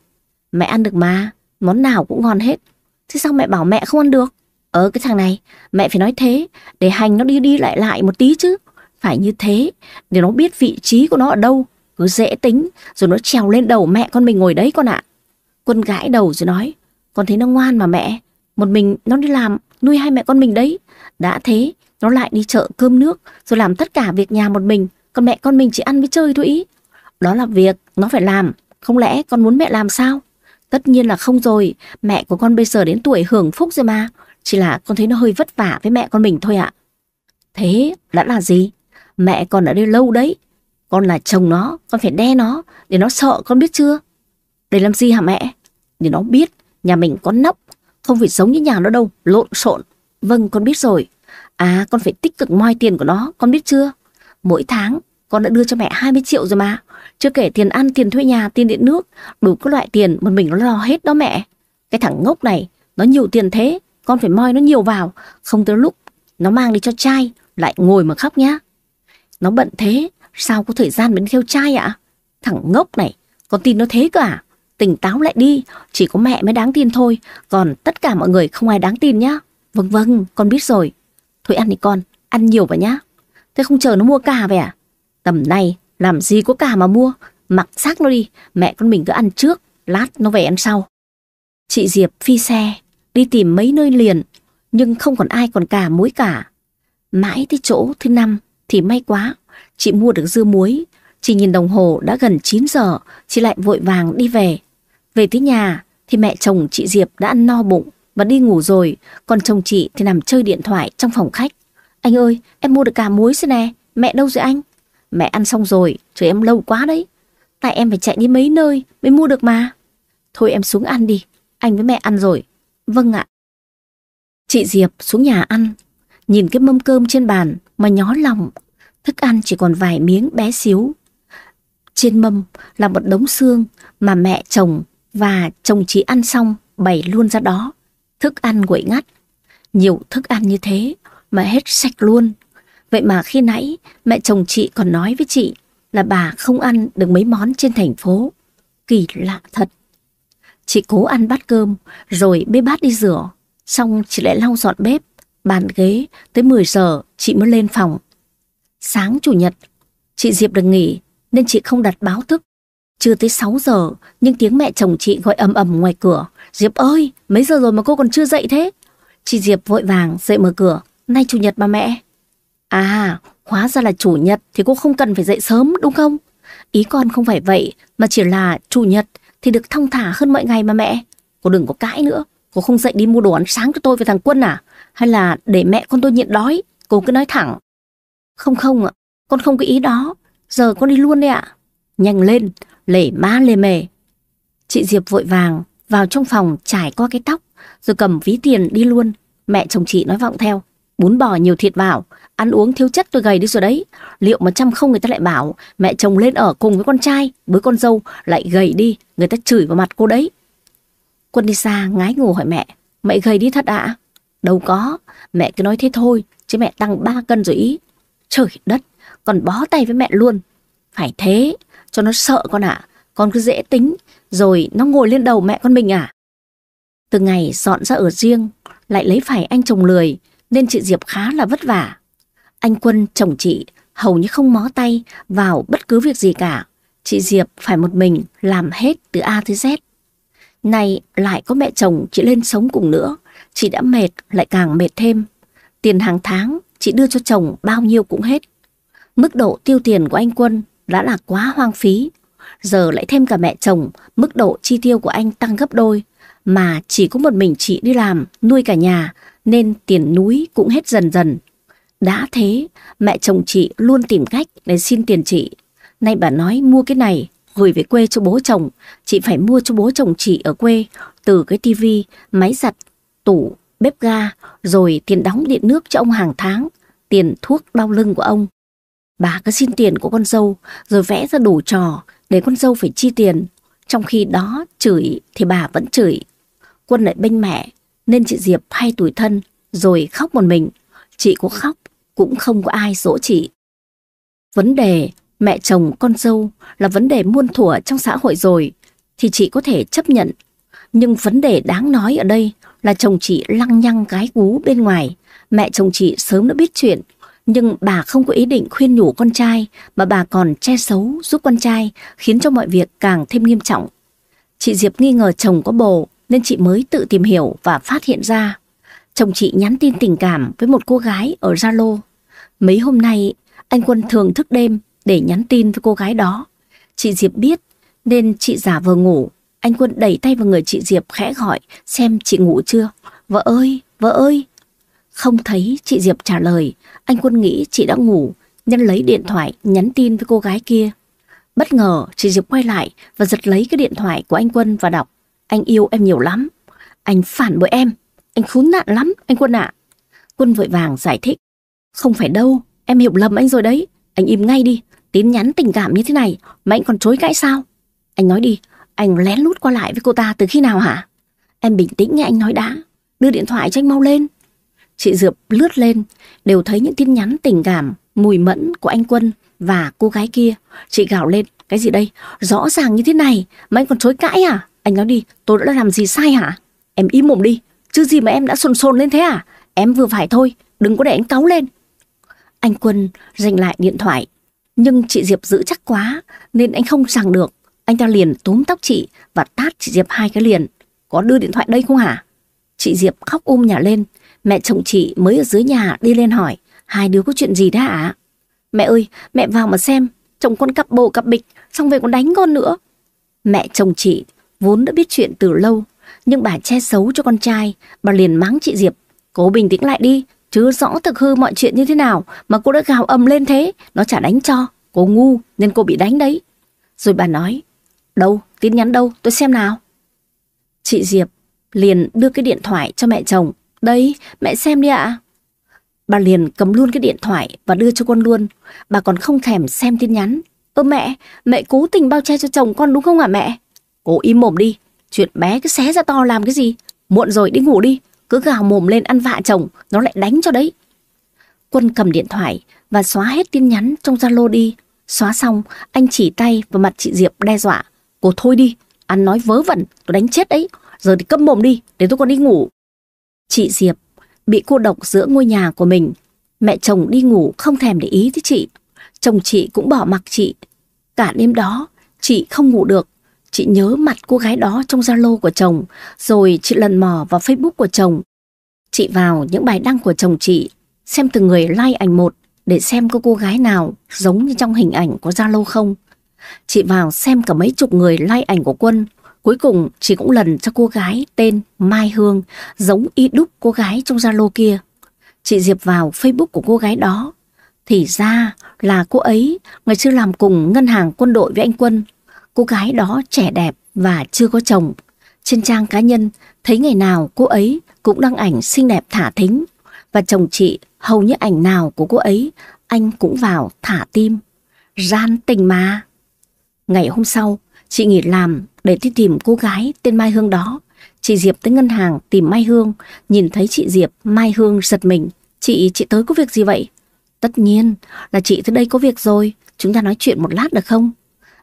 Mẹ ăn được mà, món nào cũng ngon hết. Thế sao mẹ bảo mẹ không ăn được? Ờ cái thằng này, mẹ phải nói thế, để hành nó đi đi lại lại một tí chứ. Phải như thế, để nó biết vị trí của nó ở đâu. Cứ dễ tính, rồi nó trèo lên đầu mẹ con mình ngồi đấy con ạ. Quân gãi đầu rồi nói, con thấy nó ngoan mà mẹ. Một mình nó đi làm, nuôi hai mẹ con mình đấy. Đã thế, nó lại đi chợ cơm nước, rồi làm tất cả việc nhà một mình. Còn mẹ con mình chỉ ăn với chơi thôi ý. Đó là việc nó phải làm, không lẽ con muốn mẹ làm sao? Tất nhiên là không rồi, mẹ của con bây giờ đến tuổi hưởng phúc rồi mà. Chỉ là con thấy nó hơi vất vả với mẹ con mình thôi ạ. Thế đã là gì? Mẹ con ở đây lâu đấy. Con là chồng nó, con phải đe nó, để nó sợ con biết chưa? Để làm gì hả mẹ? Để nó biết nhà mình có nóc, không phải giống như nhà nó đâu, lộn xộn. Vâng, con biết rồi. À, con phải tích cực moi tiền của nó, con biết chưa? Mỗi tháng, con đã đưa cho mẹ 20 triệu rồi mà. Chưa kể tiền ăn, tiền thuê nhà, tiền điện nước, đủ các loại tiền một mình nó lo hết đó mẹ. Cái thằng ngốc này, nó nhiều tiền thế, con phải moi nó nhiều vào, không tới lúc nó mang đi cho trai, lại ngồi mà khóc nhá. Nó bận thế, sao có thời gian mà đi theo trai ạ? Thằng ngốc này, con tin nó thế cả à? Tỉnh táo lại đi, chỉ có mẹ mới đáng tin thôi, còn tất cả mọi người không ai đáng tin nhá. Vâng vâng, con biết rồi. Thôi ăn đi con, ăn nhiều vào nhá. Thế không chờ nó mua cà về à? Tầm này, làm gì có cà mà mua, mặc xác nó đi, mẹ con mình cứ ăn trước, lát nó về ăn sau. Chị Diệp phi xe, đi tìm mấy nơi liền, nhưng không còn ai còn cả muối cả. Mãi tới chỗ thứ năm thì may quá, chị mua được dưa muối. Chị nhìn đồng hồ đã gần 9 giờ, chị lại vội vàng đi về. Về tới nhà thì mẹ chồng chị Diệp đã ăn no bụng và đi ngủ rồi, còn chồng chị thì nằm chơi điện thoại trong phòng khách. Anh ơi, em mua được cả muối rồi nè, mẹ đâu rồi anh? Mẹ ăn xong rồi, chờ em lâu quá đấy. Tại em phải chạy đi mấy nơi mới mua được mà. Thôi em xuống ăn đi, anh với mẹ ăn rồi. Vâng ạ. Chị Diệp xuống nhà ăn, nhìn cái mâm cơm trên bàn mà nhó lòng. Thức ăn chỉ còn vài miếng bé xíu. Trên mâm là một đống xương mà mẹ chồng và chồng chị ăn xong bày luôn ra đó. Thức ăn nguội ngắt. Nhiều thức ăn như thế mà hết sạch luôn. Vậy mà khi nãy mẹ chồng chị còn nói với chị là bà không ăn được mấy món trên thành phố. Kỳ lạ thật. Chị cố ăn bát cơm, rồi bê bát đi rửa. Xong chị lại lau dọn bếp, bàn ghế, tới 10 giờ chị mới lên phòng. Sáng chủ nhật, chị Diệp được nghỉ nên chị không đặt báo thức. Chưa tới 6 giờ, nhưng tiếng mẹ chồng chị gọi ầm ầm ngoài cửa. Diệp ơi, mấy giờ rồi mà cô còn chưa dậy thế? Chị Diệp vội vàng dậy mở cửa. Nay chủ nhật mà mẹ. À, hóa ra là chủ nhật thì cô không cần phải dậy sớm đúng không? Ý con không phải vậy, mà chỉ là chủ nhật thì được thong thả hơn mọi ngày mà mẹ. Cô đừng có cãi nữa. Cô không dậy đi mua đồ ăn sáng cho tôi với thằng Quân à? Hay là để mẹ con tôi nhịn đói? Cô cứ nói thẳng. Không không ạ, con không có ý đó. Giờ con đi luôn đấy ạ. Nhanh lên, lể má lề mề. Chị Diệp vội vàng vào trong phòng trải qua cái tóc rồi cầm ví tiền đi luôn. Mẹ chồng chị nói vọng theo. Bún bò nhiều thịt vào, ăn uống thiếu chất tôi gầy đi rồi đấy. Liệu mà chăm không người ta lại bảo mẹ chồng lên ở cùng với con trai, với con dâu lại gầy đi, người ta chửi vào mặt cô đấy. Quân đi xa ngái ngủ hỏi mẹ, mẹ gầy đi thật ạ? Đâu có, mẹ cứ nói thế thôi, chứ mẹ tăng 3 cân rồi ý. Trời đất, còn bó tay với mẹ luôn. Phải thế, cho nó sợ con ạ, con cứ dễ tính, rồi nó ngồi lên đầu mẹ con mình à. Từ ngày dọn ra ở riêng, lại lấy phải anh chồng lười, nên chị Diệp khá là vất vả. Anh Quân, chồng chị, hầu như không mó tay vào bất cứ việc gì cả. Chị Diệp phải một mình làm hết từ A tới Z. Này lại có mẹ chồng chị lên sống cùng nữa, chị đã mệt lại càng mệt thêm. Tiền hàng tháng chị đưa cho chồng bao nhiêu cũng hết. Mức độ tiêu tiền của anh Quân đã là quá hoang phí. Giờ lại thêm cả mẹ chồng, mức độ chi tiêu của anh tăng gấp đôi. Mà chỉ có một mình chị đi làm, nuôi cả nhà, nên tiền núi cũng hết dần dần. Đã thế, mẹ chồng chị luôn tìm cách để xin tiền chị. Nay bà nói mua cái này, gửi về quê cho bố chồng, chị phải mua cho bố chồng chị ở quê, từ cái tivi, máy giặt, tủ, bếp ga, rồi tiền đóng điện nước cho ông hàng tháng, tiền thuốc đau lưng của ông. Bà cứ xin tiền của con dâu, rồi vẽ ra đủ trò để con dâu phải chi tiền. Trong khi đó chửi thì bà vẫn chửi. Quân lại bênh mẹ, nên chị Diệp hay tủi thân, rồi khóc một mình. Chị cũng khóc, cũng không có ai dỗ chị. Vấn đề mẹ chồng con dâu là vấn đề muôn thuở trong xã hội rồi, thì chị có thể chấp nhận. Nhưng vấn đề đáng nói ở đây là chồng chị lăng nhăng gái gú bên ngoài. Mẹ chồng chị sớm đã biết chuyện, nhưng bà không có ý định khuyên nhủ con trai, mà bà còn che xấu giúp con trai, khiến cho mọi việc càng thêm nghiêm trọng. Chị Diệp nghi ngờ chồng có bồ, nên chị mới tự tìm hiểu và phát hiện ra. Chồng chị nhắn tin tình cảm với một cô gái ở Zalo. Mấy hôm nay, anh Quân thường thức đêm để nhắn tin với cô gái đó. Chị Diệp biết, nên chị giả vờ ngủ. Anh Quân đẩy tay vào người chị Diệp khẽ gọi xem chị ngủ chưa. Vợ ơi, vợ ơi. Không thấy chị Diệp trả lời, anh Quân nghĩ chị đã ngủ, nhân lấy điện thoại nhắn tin với cô gái kia. Bất ngờ, chị Diệp quay lại và giật lấy cái điện thoại của anh Quân và đọc. Anh yêu em nhiều lắm. Anh phản bội em. Anh khốn nạn lắm, anh Quân ạ. Quân vội vàng giải thích. Không phải đâu, em hiểu lầm anh rồi đấy. Anh im ngay đi, tin nhắn tình cảm như thế này mà anh còn chối cãi sao? Anh nói đi, anh lén lút qua lại với cô ta từ khi nào hả? Em bình tĩnh nghe anh nói đã, đưa điện thoại cho anh mau lên. Chị dược lướt lên, đều thấy những tin nhắn tình cảm, mùi mẫn của anh Quân và cô gái kia. Chị gào lên, cái gì đây? Rõ ràng như thế này mà anh còn chối cãi à? Anh nói đi, tôi đã làm gì sai hả? Em im mồm đi, chứ gì mà em đã sồn sồn lên thế à? Em vừa phải thôi, đừng có để anh cáu lên. Anh Quân giành lại điện thoại, nhưng chị Diệp giữ chắc quá nên anh không rằng được. Anh ta liền túm tóc chị và tát chị Diệp hai cái liền. Có đưa điện thoại đây không hả? Chị Diệp khóc ôm nhà lên. Mẹ chồng chị mới ở dưới nhà đi lên hỏi. Hai đứa có chuyện gì đã ạ? Mẹ ơi, mẹ vào mà xem. Chồng con cặp bồ cặp bịch, xong về còn đánh con nữa. Mẹ chồng chị vốn đã biết chuyện từ lâu, nhưng bà che xấu cho con trai, bà liền mắng chị Diệp. Cố bình tĩnh lại đi, chứ rõ thực hư mọi chuyện như thế nào mà cô đã gào ầm lên thế, nó chả đánh cho. Cô ngu nên cô bị đánh đấy. Rồi bà nói, đâu, tin nhắn đâu, tôi xem nào. Chị Diệp liền đưa cái điện thoại cho mẹ chồng. Đây, mẹ xem đi ạ. Bà liền cầm luôn cái điện thoại và đưa cho con luôn. Bà còn không thèm xem tin nhắn. Ơ mẹ, mẹ cố tình bao che cho chồng con đúng không ạ mẹ? Cô im mồm đi, chuyện bé cứ xé ra to làm cái gì? Muộn rồi đi ngủ đi, cứ gào mồm lên ăn vạ chồng, nó lại đánh cho đấy. Quân cầm điện thoại và xóa hết tin nhắn trong Zalo đi. Xóa xong, anh chỉ tay vào mặt chị Diệp đe dọa. Cô thôi đi, Ăn nói vớ vẩn, tôi đánh chết đấy. Giờ thì câm mồm đi, để tôi còn đi ngủ. Chị Diệp bị cô độc giữa ngôi nhà của mình. Mẹ chồng đi ngủ không thèm để ý tới chị. Chồng chị cũng bỏ mặc chị. Cả đêm đó, chị không ngủ được. Chị nhớ mặt cô gái đó trong Zalo của chồng, rồi chị lần mò vào Facebook của chồng. Chị vào những bài đăng của chồng chị, xem từng người like ảnh một để xem có cô gái nào giống như trong hình ảnh của Zalo không. Chị vào xem cả mấy chục người like ảnh của Quân. Cuối cùng chị cũng lần cho cô gái tên Mai Hương giống y đúc cô gái trong Zalo kia. Chị Diệp vào Facebook của cô gái đó. Thì ra là cô ấy ngày xưa làm cùng ngân hàng quân đội với anh Quân. Cô gái đó trẻ đẹp và chưa có chồng. Trên trang cá nhân thấy ngày nào cô ấy cũng đăng ảnh xinh đẹp thả thính. Và chồng chị hầu như ảnh nào của cô ấy anh cũng vào thả tim. Gian tình mà. Ngày hôm sau, chị nghỉ làm để đi tìm cô gái tên Mai Hương đó. Chị Diệp tới ngân hàng tìm Mai Hương, nhìn thấy chị Diệp, Mai Hương giật mình. Chị, chị tới có việc gì vậy? Tất nhiên là chị tới đây có việc rồi, chúng ta nói chuyện một lát được không?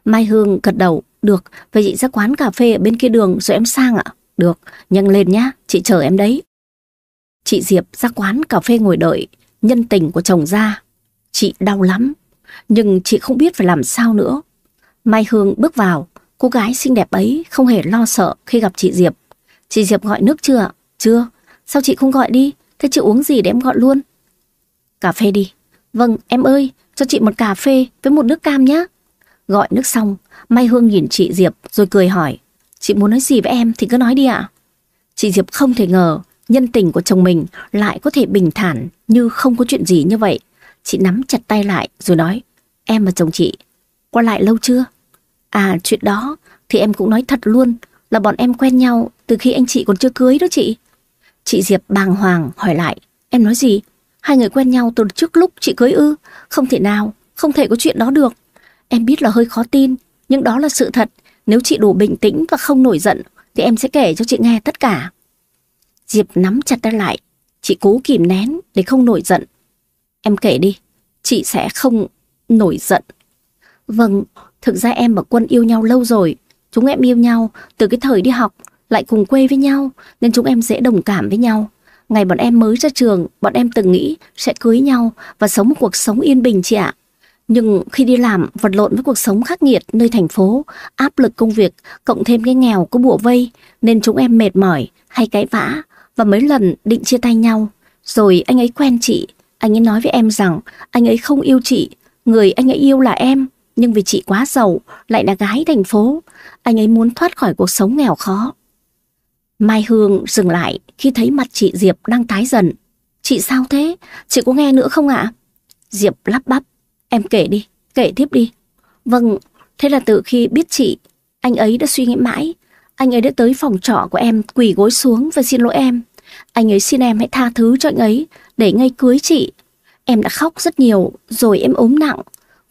Mai Hương gật đầu, được, vậy chị ra quán cà phê ở bên kia đường rồi em sang ạ. Được, nhanh lên nhá, chị chờ em đấy. Chị Diệp ra quán cà phê ngồi đợi, nhân tình của chồng ra. Chị đau lắm, nhưng chị không biết phải làm sao nữa. Mai Hương bước vào, cô gái xinh đẹp ấy không hề lo sợ khi gặp chị Diệp. Chị Diệp gọi nước chưa ạ? Chưa. Sao chị không gọi đi? Thế chị uống gì để em gọi luôn? Cà phê đi. Vâng, em ơi, cho chị một cà phê với một nước cam nhé. Gọi nước xong, Mai Hương nhìn chị Diệp rồi cười hỏi. Chị muốn nói gì với em thì cứ nói đi ạ. Chị Diệp không thể ngờ nhân tình của chồng mình lại có thể bình thản như không có chuyện gì như vậy. Chị nắm chặt tay lại rồi nói. Em và chồng chị, qua lại lâu chưa? À chuyện đó thì em cũng nói thật luôn là bọn em quen nhau từ khi anh chị còn chưa cưới đó chị. Chị Diệp bàng hoàng hỏi lại. Em nói gì? Hai người quen nhau từ trước lúc chị cưới ư? Không thể nào, không thể có chuyện đó được. Em biết là hơi khó tin, nhưng đó là sự thật. Nếu chị đủ bình tĩnh và không nổi giận, thì em sẽ kể cho chị nghe tất cả. Diệp nắm chặt tay lại, chị cố kìm nén để không nổi giận. Em kể đi, chị sẽ không nổi giận. Vâng, thực ra em và Quân yêu nhau lâu rồi. Chúng em yêu nhau từ cái thời đi học, lại cùng quê với nhau, nên chúng em dễ đồng cảm với nhau. Ngày bọn em mới ra trường, bọn em từng nghĩ sẽ cưới nhau và sống một cuộc sống yên bình chị ạ. Nhưng khi đi làm, vật lộn với cuộc sống khắc nghiệt nơi thành phố, áp lực công việc, cộng thêm cái nghèo có bùa vây, nên chúng em mệt mỏi hay cãi vã và mấy lần định chia tay nhau. Rồi anh ấy quen chị, anh ấy nói với em rằng anh ấy không yêu chị, người anh ấy yêu là em, nhưng vì chị quá giàu, lại là gái thành phố, anh ấy muốn thoát khỏi cuộc sống nghèo khó. Mai Hương dừng lại khi thấy mặt chị Diệp đang tái dần. Chị sao thế? Chị có nghe nữa không ạ? Diệp lắp bắp. Em kể đi, kể tiếp đi. Vâng, thế là từ khi biết chị, anh ấy đã suy nghĩ mãi. Anh ấy đã tới phòng trọ của em quỳ gối xuống và xin lỗi em. Anh ấy xin em hãy tha thứ cho anh ấy để ngay cưới chị. Em đã khóc rất nhiều, rồi em ốm nặng.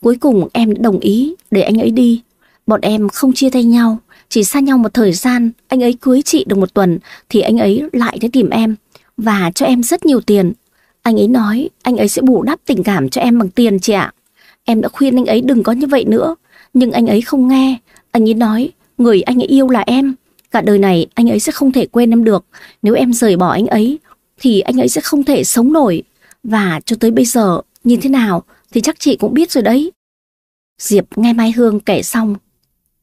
Cuối cùng em đã đồng ý để anh ấy đi. Bọn em không chia tay nhau, chỉ xa nhau một thời gian, anh ấy cưới chị được một tuần thì anh ấy lại đến tìm em và cho em rất nhiều tiền. Anh ấy nói anh ấy sẽ bù đắp tình cảm cho em bằng tiền chị ạ. Em đã khuyên anh ấy đừng có như vậy nữa, nhưng anh ấy không nghe. Anh ấy nói người anh ấy yêu là em. Cả đời này anh ấy sẽ không thể quên em được. Nếu em rời bỏ anh ấy thì anh ấy sẽ không thể sống nổi. Và cho tới bây giờ như thế nào thì chắc chị cũng biết rồi đấy. Diệp nghe Mai Hương kể xong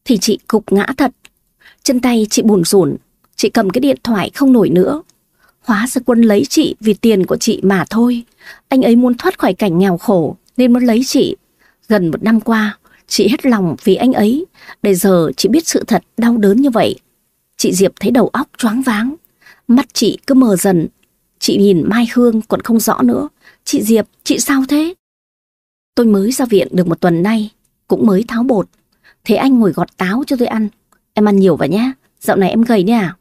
thì chị cục ngã thật. Chân tay chị buồn rủn, chị cầm cái điện thoại không nổi nữa. Hóa ra quân lấy chị vì tiền của chị mà thôi. Anh ấy muốn thoát khỏi cảnh nghèo khổ nên muốn lấy chị. Gần một năm qua, chị hết lòng vì anh ấy. Để giờ chị biết sự thật đau đớn như vậy. Chị Diệp thấy đầu óc choáng váng. Mắt chị cứ mờ dần. Chị nhìn Mai Hương còn không rõ nữa. Chị Diệp, chị sao thế? Tôi mới ra viện được một tuần nay, cũng mới tháo bột. Thế anh ngồi gọt táo cho tôi ăn. Em ăn nhiều vào nhá, dạo này em gầy nhỉ à?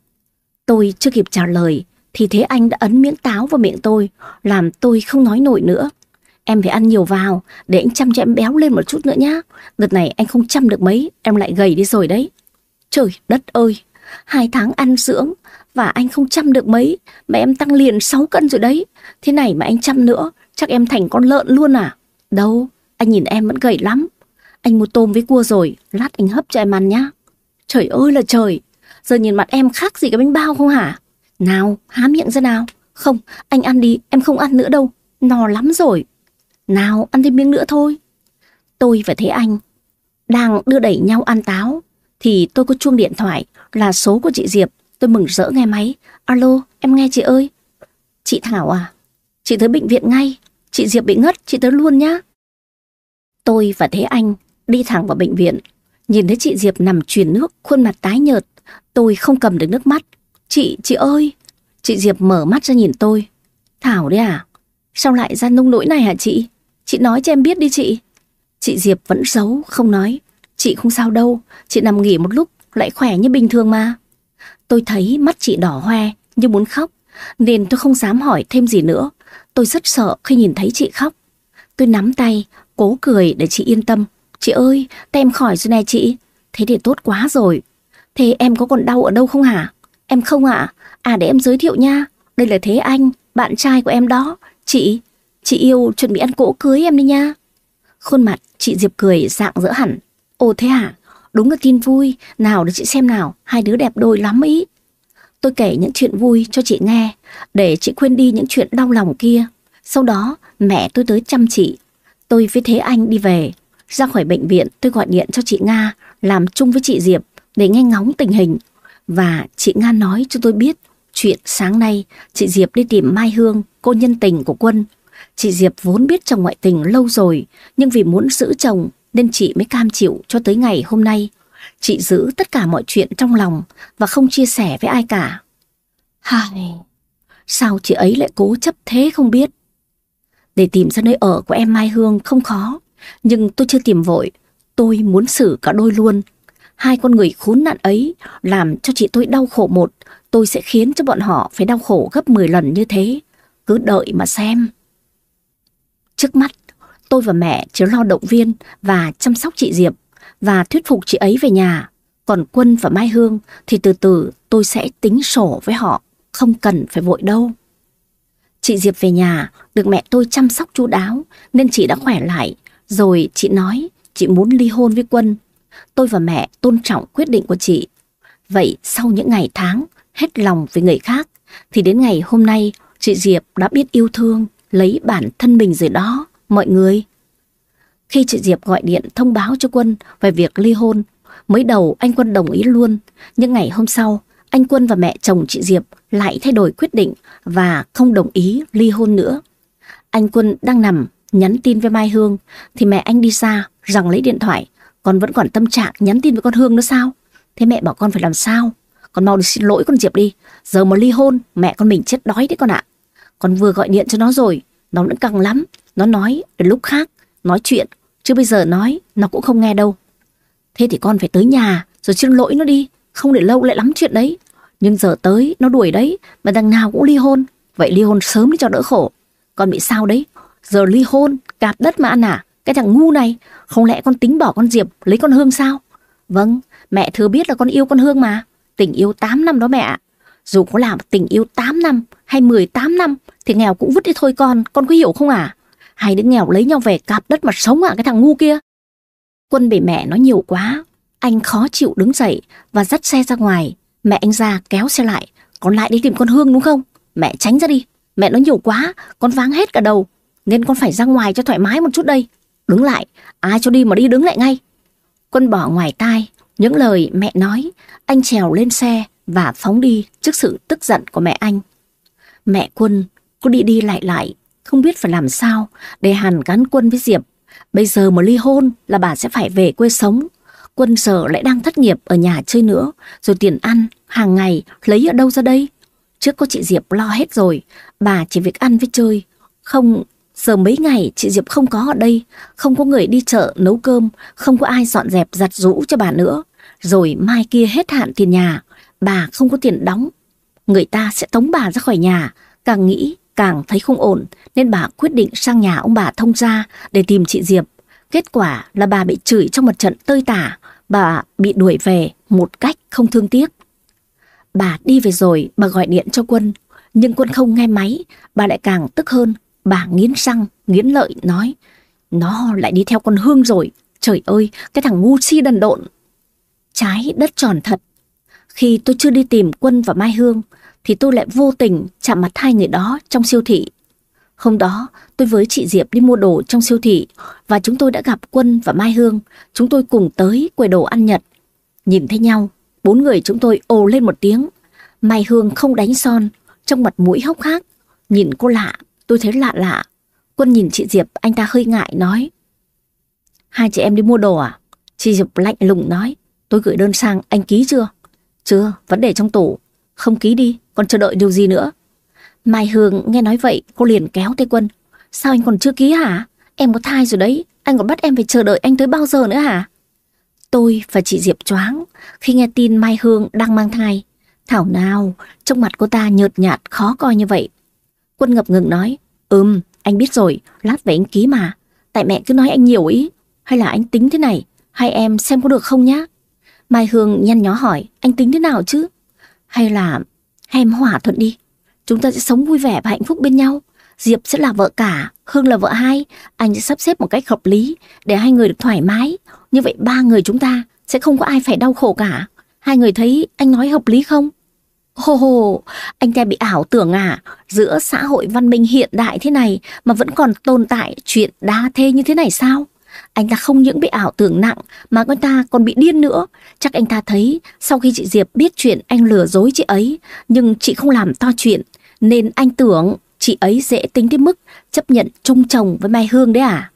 Tôi chưa kịp trả lời, thì thế anh đã ấn miếng táo vào miệng tôi, làm tôi không nói nổi nữa. Em phải ăn nhiều vào, để anh chăm cho em béo lên một chút nữa nhá. Đợt này anh không chăm được mấy, em lại gầy đi rồi đấy. Trời đất ơi, hai tháng ăn dưỡng, và anh không chăm được mấy, mà em tăng liền 6 cân rồi đấy. Thế này mà anh chăm nữa, chắc em thành con lợn luôn à? Đâu, anh nhìn em vẫn gầy lắm. Anh mua tôm với cua rồi, lát anh hấp cho em ăn nhá. Trời ơi là trời, giờ nhìn mặt em khác gì cái bánh bao không hả? Nào, há miệng ra nào. Không, anh ăn đi, em không ăn nữa đâu, no lắm rồi. Nào, ăn thêm miếng nữa thôi. Tôi và Thế Anh đang đưa đẩy nhau ăn táo, thì tôi có chuông điện thoại là số của chị Diệp. Tôi mừng rỡ nghe máy. Alo, em nghe chị ơi. Chị Thảo à, chị tới bệnh viện ngay. Chị Diệp bị ngất, chị tới luôn nhá. Tôi và Thế Anh đi thẳng vào bệnh viện. Nhìn thấy chị Diệp nằm truyền nước, khuôn mặt tái nhợt. Tôi không cầm được nước mắt. Chị, chị ơi. Chị Diệp mở mắt ra nhìn tôi. Thảo đấy à? Sao lại ra nông nỗi này hả chị? Chị nói cho em biết đi chị. Chị Diệp vẫn giấu, không nói. Chị không sao đâu, chị nằm nghỉ một lúc, lại khỏe như bình thường mà. Tôi thấy mắt chị đỏ hoe, như muốn khóc, nên tôi không dám hỏi thêm gì nữa. Tôi rất sợ khi nhìn thấy chị khóc. Tôi nắm tay, cố cười để chị yên tâm. Chị ơi, tay em khỏi rồi nè chị. Thế thì tốt quá rồi. Thế em có còn đau ở đâu không hả? Em không ạ. À? để em giới thiệu nha. Đây là Thế Anh, bạn trai của em đó. Chị, chị yêu chuẩn bị ăn cỗ cưới em đi nha. Khuôn mặt chị Diệp cười dạng dỡ hẳn. Ồ thế hả? Đúng là tin vui. Nào để chị xem nào, hai đứa đẹp đôi lắm ý. Tôi kể những chuyện vui cho chị nghe, để chị quên đi những chuyện đau lòng kia. Sau đó, mẹ tôi tới chăm chị. Tôi với Thế Anh đi về. Ra khỏi bệnh viện, tôi gọi điện cho chị Nga, làm chung với chị Diệp để nghe ngóng tình hình. Và chị Nga nói cho tôi biết chuyện sáng nay chị Diệp đi tìm Mai Hương, cô nhân tình của Quân. Chị Diệp vốn biết chồng ngoại tình lâu rồi, nhưng vì muốn giữ chồng nên chị mới cam chịu cho tới ngày hôm nay. Chị giữ tất cả mọi chuyện trong lòng và không chia sẻ với ai cả. Hai, sao chị ấy lại cố chấp thế không biết? Để tìm ra nơi ở của em Mai Hương không khó, nhưng tôi chưa tìm vội. Tôi muốn xử cả đôi luôn. Hai con người khốn nạn ấy làm cho chị tôi đau khổ một, tôi sẽ khiến cho bọn họ phải đau khổ gấp 10 lần như thế. Cứ đợi mà xem. Trước mắt, tôi và mẹ chỉ lo động viên và chăm sóc chị Diệp và thuyết phục chị ấy về nhà. Còn Quân và Mai Hương thì từ từ tôi sẽ tính sổ với họ, không cần phải vội đâu. Chị Diệp về nhà, được mẹ tôi chăm sóc chu đáo nên chị đã khỏe lại. Rồi chị nói chị muốn ly hôn với Quân. Tôi và mẹ tôn trọng quyết định của chị. Vậy sau những ngày tháng hết lòng với người khác thì đến ngày hôm nay chị Diệp đã biết yêu thương, lấy bản thân mình rồi đó, mọi người. Khi chị Diệp gọi điện thông báo cho Quân về việc ly hôn, mới đầu anh Quân đồng ý luôn, nhưng ngày hôm sau, anh Quân và mẹ chồng chị Diệp lại thay đổi quyết định và không đồng ý ly hôn nữa. Anh Quân đang nằm nhắn tin với Mai Hương thì mẹ anh đi xa rằng lấy điện thoại, con vẫn còn tâm trạng nhắn tin với con Hương nữa sao? Thế mẹ bảo con phải làm sao? Con mau đi xin lỗi con Diệp đi, giờ mà ly hôn mẹ con mình chết đói đấy con ạ. Con vừa gọi điện cho nó rồi, nó vẫn căng lắm, nó nói đến lúc khác, nói chuyện, chứ bây giờ nói nó cũng không nghe đâu. Thế thì con phải tới nhà rồi xin lỗi nó đi, không để lâu lại lắm chuyện đấy. Nhưng giờ tới nó đuổi đấy, mà đằng nào cũng ly hôn, vậy ly hôn sớm đi cho đỡ khổ. Con bị sao đấy? Giờ ly hôn, cạp đất mà ăn à? Cái thằng ngu này, không lẽ con tính bỏ con Diệp lấy con Hương sao? Vâng, mẹ thừa biết là con yêu con Hương mà. Tình yêu 8 năm đó mẹ ạ. Dù có làm tình yêu 8 năm hay 18 năm thì nghèo cũng vứt đi thôi con, con có hiểu không à? Hai đứa nghèo lấy nhau về cạp đất mà sống à cái thằng ngu kia. Quân bị mẹ nói nhiều quá, anh khó chịu đứng dậy và dắt xe ra ngoài. Mẹ anh ra kéo xe lại, con lại đi tìm con Hương đúng không? Mẹ tránh ra đi, mẹ nói nhiều quá, con váng hết cả đầu. Nên con phải ra ngoài cho thoải mái một chút đây. Đứng lại, ai cho đi mà đi đứng lại ngay. Quân bỏ ngoài tai, những lời mẹ nói, anh trèo lên xe và phóng đi trước sự tức giận của mẹ anh. Mẹ Quân cứ đi đi lại lại, không biết phải làm sao để Hàn gắn Quân với Diệp. Bây giờ mà ly hôn là bà sẽ phải về quê sống. Quân sở lại đang thất nghiệp ở nhà chơi nữa, rồi tiền ăn, hàng ngày lấy ở đâu ra đây? Trước có chị Diệp lo hết rồi, bà chỉ việc ăn với chơi. Không, giờ mấy ngày chị Diệp không có ở đây, không có người đi chợ nấu cơm, không có ai dọn dẹp giặt rũ cho bà nữa. Rồi mai kia hết hạn tiền nhà, bà không có tiền đóng. Người ta sẽ tống bà ra khỏi nhà, càng nghĩ càng thấy không ổn nên bà quyết định sang nhà ông bà thông gia để tìm chị Diệp. Kết quả là bà bị chửi trong một trận tơi tả, bà bị đuổi về một cách không thương tiếc. Bà đi về rồi, bà gọi điện cho Quân, nhưng Quân không nghe máy, bà lại càng tức hơn. Bà nghiến răng, nghiến lợi nói, nó lại đi theo con Hương rồi, trời ơi, cái thằng ngu si đần độn. Trái đất tròn thật. Khi tôi chưa đi tìm Quân và Mai Hương, thì tôi lại vô tình chạm mặt hai người đó trong siêu thị. Hôm đó, tôi với chị Diệp đi mua đồ trong siêu thị và chúng tôi đã gặp Quân và Mai Hương. Chúng tôi cùng tới quầy đồ ăn Nhật. Nhìn thấy nhau, bốn người chúng tôi ồ lên một tiếng. Mai Hương không đánh son, trong mặt mũi hốc hác. Nhìn cô lạ, tôi thấy lạ lạ. Quân nhìn chị Diệp, anh ta hơi ngại nói. Hai chị em đi mua đồ à? Chị Diệp lạnh lùng nói. Tôi gửi đơn sang, anh ký chưa? Chưa, vẫn để trong tủ. Không ký đi, còn chờ đợi điều gì nữa? Mai Hương nghe nói vậy, cô liền kéo tay Quân. Sao anh còn chưa ký hả? Em có thai rồi đấy, anh còn bắt em phải chờ đợi anh tới bao giờ nữa hả? Tôi và chị Diệp choáng khi nghe tin Mai Hương đang mang thai. Thảo nào, trong mặt cô ta nhợt nhạt khó coi như vậy. Quân ngập ngừng nói, ừm, anh biết rồi, lát về anh ký mà. Tại mẹ cứ nói anh nhiều ý, hay là anh tính thế này, hai em xem có được không nhá? Mai Hương nhăn nhó hỏi, anh tính thế nào chứ? Hay là em hỏa thuận đi, chúng ta sẽ sống vui vẻ và hạnh phúc bên nhau. Diệp sẽ là vợ cả, Hương là vợ hai, anh sẽ sắp xếp một cách hợp lý để hai người được thoải mái. Như vậy ba người chúng ta sẽ không có ai phải đau khổ cả. Hai người thấy anh nói hợp lý không? Hồ hồ, anh ta bị ảo tưởng à, giữa xã hội văn minh hiện đại thế này mà vẫn còn tồn tại chuyện đa thê như thế này sao? Anh ta không những bị ảo tưởng nặng mà anh ta còn bị điên nữa. Chắc anh ta thấy sau khi chị Diệp biết chuyện anh lừa dối chị ấy, nhưng chị không làm to chuyện, nên anh tưởng chị ấy dễ tính đến mức chấp nhận chung chồng với Mai Hương đấy à?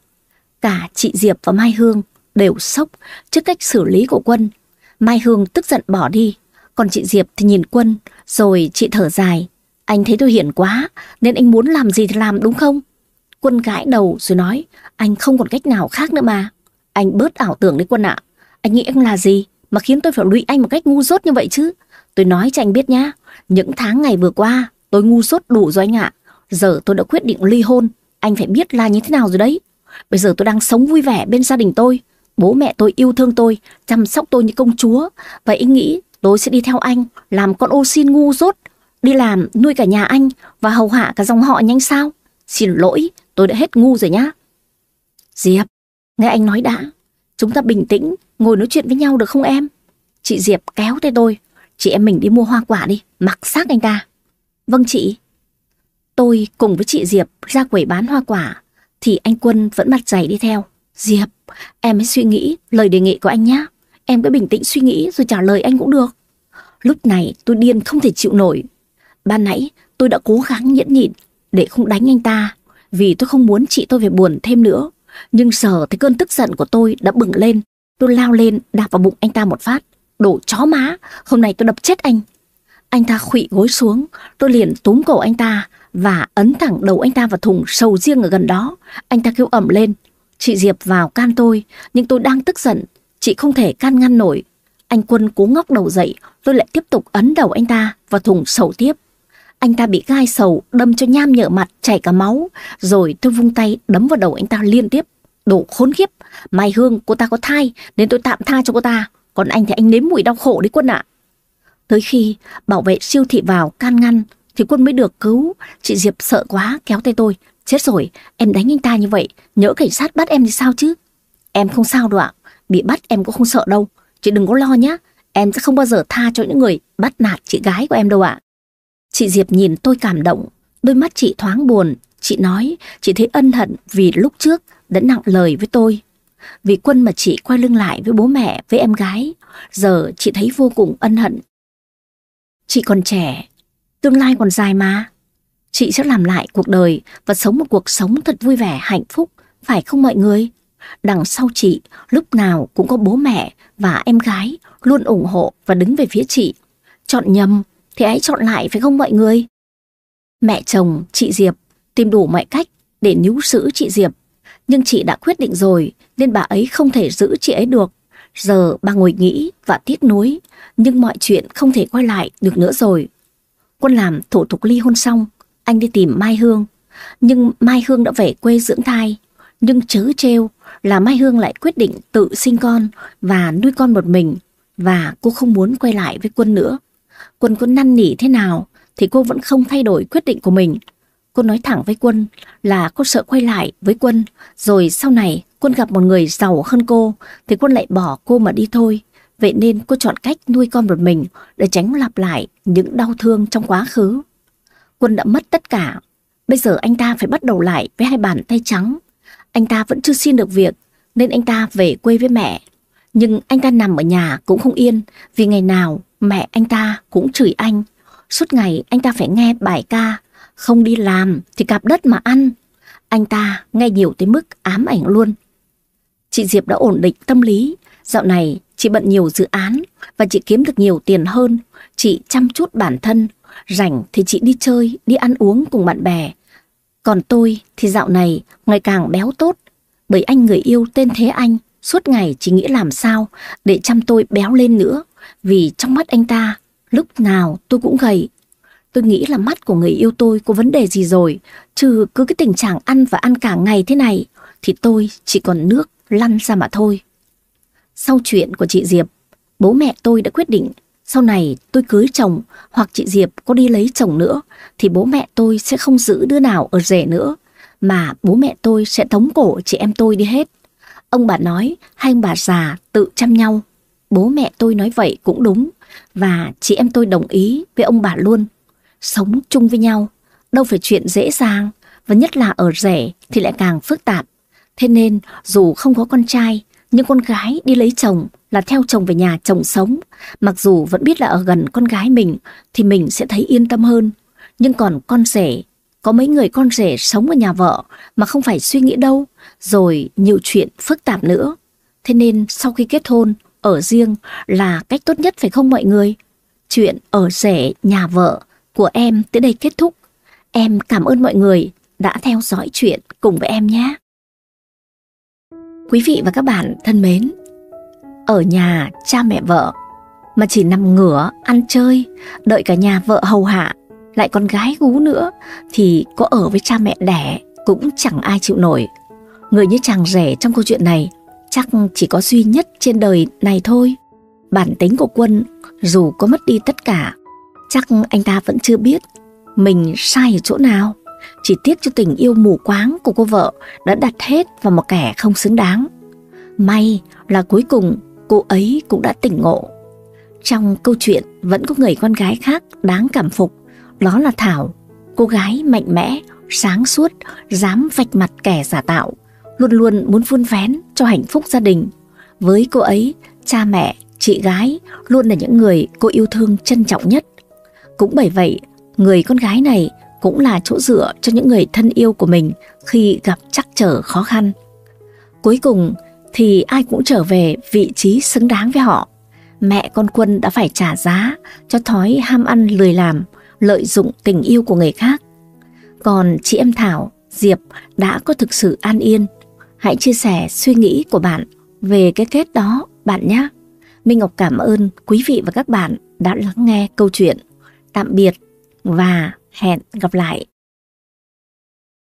Cả chị Diệp và Mai Hương đều sốc trước cách xử lý của Quân. Mai Hương tức giận bỏ đi, còn chị Diệp thì nhìn Quân, rồi chị thở dài. Anh thấy tôi hiền quá, nên anh muốn làm gì thì làm đúng không? Quân gãi đầu rồi nói, anh không còn cách nào khác nữa mà. Anh bớt ảo tưởng đi Quân ạ. Anh nghĩ anh là gì mà khiến tôi phải lụy anh một cách ngu dốt như vậy chứ? Tôi nói cho anh biết nhá, những tháng ngày vừa qua tôi ngu dốt đủ rồi anh ạ. Giờ tôi đã quyết định ly hôn, anh phải biết là như thế nào rồi đấy. Bây giờ tôi đang sống vui vẻ bên gia đình tôi. Bố mẹ tôi yêu thương tôi, chăm sóc tôi như công chúa. Vậy anh nghĩ tôi sẽ đi theo anh, làm con ô xin ngu dốt, đi làm nuôi cả nhà anh và hầu hạ cả dòng họ nhanh sao? Xin lỗi, tôi đã hết ngu rồi nhá. Diệp, nghe anh nói đã, chúng ta bình tĩnh, ngồi nói chuyện với nhau được không em? Chị Diệp kéo tay tôi, chị em mình đi mua hoa quả đi, mặc xác anh ta. Vâng chị. Tôi cùng với chị Diệp ra quầy bán hoa quả, thì anh Quân vẫn mặt dày đi theo. Diệp, em hãy suy nghĩ lời đề nghị của anh nhé. Em cứ bình tĩnh suy nghĩ rồi trả lời anh cũng được. Lúc này tôi điên không thể chịu nổi. Ban nãy tôi đã cố gắng nhẫn nhịn để không đánh anh ta vì tôi không muốn chị tôi phải buồn thêm nữa. Nhưng giờ thấy cơn tức giận của tôi đã bừng lên. Tôi lao lên đạp vào bụng anh ta một phát. Đổ chó má, hôm nay tôi đập chết anh. Anh ta khụy gối xuống, tôi liền túm cổ anh ta và ấn thẳng đầu anh ta vào thùng sầu riêng ở gần đó. Anh ta kêu ẩm lên. Chị Diệp vào can tôi, nhưng tôi đang tức giận. Chị không thể can ngăn nổi. Anh Quân cố ngóc đầu dậy, tôi lại tiếp tục ấn đầu anh ta vào thùng sầu tiếp. Anh ta bị gai sầu đâm cho nham nhở mặt chảy cả máu, rồi tôi vung tay đấm vào đầu anh ta liên tiếp. Đồ khốn khiếp, Mai Hương cô ta có thai nên tôi tạm tha cho cô ta, còn anh thì anh nếm mùi đau khổ đấy quân ạ. Tới khi bảo vệ siêu thị vào can ngăn thì quân mới được cứu, chị Diệp sợ quá kéo tay tôi. Chết rồi, em đánh anh ta như vậy, nhỡ cảnh sát bắt em thì sao chứ? Em không sao đâu ạ, bị bắt em cũng không sợ đâu, chị đừng có lo nhé, em sẽ không bao giờ tha cho những người bắt nạt chị gái của em đâu ạ. Chị Diệp nhìn tôi cảm động, đôi mắt chị thoáng buồn. Chị nói chị thấy ân hận vì lúc trước đã nặng lời với tôi. Vì quân mà chị quay lưng lại với bố mẹ, với em gái, giờ chị thấy vô cùng ân hận. Chị còn trẻ, tương lai còn dài mà. Chị sẽ làm lại cuộc đời và sống một cuộc sống thật vui vẻ, hạnh phúc, phải không mọi người? Đằng sau chị, lúc nào cũng có bố mẹ và em gái luôn ủng hộ và đứng về phía chị. Chọn nhầm thì hãy chọn lại phải không mọi người? Mẹ chồng, chị Diệp tìm đủ mọi cách để níu giữ chị Diệp. Nhưng chị đã quyết định rồi nên bà ấy không thể giữ chị ấy được. Giờ bà ngồi nghĩ và tiếc nuối, nhưng mọi chuyện không thể quay lại được nữa rồi. Quân làm thủ tục ly hôn xong, anh đi tìm Mai Hương. Nhưng Mai Hương đã về quê dưỡng thai. Nhưng chớ trêu là Mai Hương lại quyết định tự sinh con và nuôi con một mình. Và cô không muốn quay lại với Quân nữa. Quân có năn nỉ thế nào thì cô vẫn không thay đổi quyết định của mình. Cô nói thẳng với Quân là cô sợ quay lại với Quân, rồi sau này Quân gặp một người giàu hơn cô thì Quân lại bỏ cô mà đi thôi. Vậy nên cô chọn cách nuôi con một mình để tránh lặp lại những đau thương trong quá khứ. Quân đã mất tất cả. Bây giờ anh ta phải bắt đầu lại với hai bàn tay trắng. Anh ta vẫn chưa xin được việc nên anh ta về quê với mẹ. Nhưng anh ta nằm ở nhà cũng không yên vì ngày nào mẹ anh ta cũng chửi anh. Suốt ngày anh ta phải nghe bài ca, không đi làm thì cạp đất mà ăn. Anh ta nghe nhiều tới mức ám ảnh luôn. Chị Diệp đã ổn định tâm lý, dạo này chị bận nhiều dự án và chị kiếm được nhiều tiền hơn. Chị chăm chút bản thân, rảnh thì chị đi chơi, đi ăn uống cùng bạn bè. Còn tôi thì dạo này ngày càng béo tốt, bởi anh người yêu tên Thế Anh suốt ngày chỉ nghĩ làm sao để chăm tôi béo lên nữa, vì trong mắt anh ta, lúc nào tôi cũng gầy. Tôi nghĩ là mắt của người yêu tôi có vấn đề gì rồi, trừ cứ cái tình trạng ăn và ăn cả ngày thế này, thì tôi chỉ còn nước lăn ra mà thôi. Sau chuyện của chị Diệp, bố mẹ tôi đã quyết định sau này tôi cưới chồng hoặc chị Diệp có đi lấy chồng nữa thì bố mẹ tôi sẽ không giữ đứa nào ở rể nữa mà bố mẹ tôi sẽ tống cổ chị em tôi đi hết. Ông bà nói hai ông bà già tự chăm nhau. Bố mẹ tôi nói vậy cũng đúng và chị em tôi đồng ý với ông bà luôn. Sống chung với nhau đâu phải chuyện dễ dàng và nhất là ở rể thì lại càng phức tạp. Thế nên dù không có con trai nhưng con gái đi lấy chồng là theo chồng về nhà chồng sống. Mặc dù vẫn biết là ở gần con gái mình thì mình sẽ thấy yên tâm hơn. Nhưng còn con rể, có mấy người con rể sống ở nhà vợ mà không phải suy nghĩ đâu. Rồi nhiều chuyện phức tạp nữa. Thế nên sau khi kết hôn, ở riêng là cách tốt nhất phải không mọi người? Chuyện ở rể nhà vợ của em tới đây kết thúc. Em cảm ơn mọi người đã theo dõi chuyện cùng với em nhé. Quý vị và các bạn thân mến, ở nhà cha mẹ vợ mà chỉ nằm ngửa ăn chơi, đợi cả nhà vợ hầu hạ, lại con gái gú nữa thì có ở với cha mẹ đẻ cũng chẳng ai chịu nổi. Người như chàng rể trong câu chuyện này chắc chỉ có duy nhất trên đời này thôi. Bản tính của Quân dù có mất đi tất cả, chắc anh ta vẫn chưa biết mình sai ở chỗ nào. Chỉ tiếc cho tình yêu mù quáng của cô vợ đã đặt hết vào một kẻ không xứng đáng. May là cuối cùng cô ấy cũng đã tỉnh ngộ. Trong câu chuyện vẫn có người con gái khác đáng cảm phục, đó là Thảo, cô gái mạnh mẽ, sáng suốt, dám vạch mặt kẻ giả tạo, luôn luôn muốn vun vén cho hạnh phúc gia đình. Với cô ấy, cha mẹ, chị gái luôn là những người cô yêu thương trân trọng nhất. Cũng bởi vậy, người con gái này cũng là chỗ dựa cho những người thân yêu của mình khi gặp trắc trở khó khăn. Cuối cùng thì ai cũng trở về vị trí xứng đáng với họ. Mẹ con Quân đã phải trả giá cho thói ham ăn lười làm, lợi dụng tình yêu của người khác. Còn chị em Thảo, Diệp đã có thực sự an yên. Hãy chia sẻ suy nghĩ của bạn về cái kết đó bạn nhé. Minh Ngọc cảm ơn quý vị và các bạn đã lắng nghe câu chuyện. Tạm biệt và hẹn gặp lại.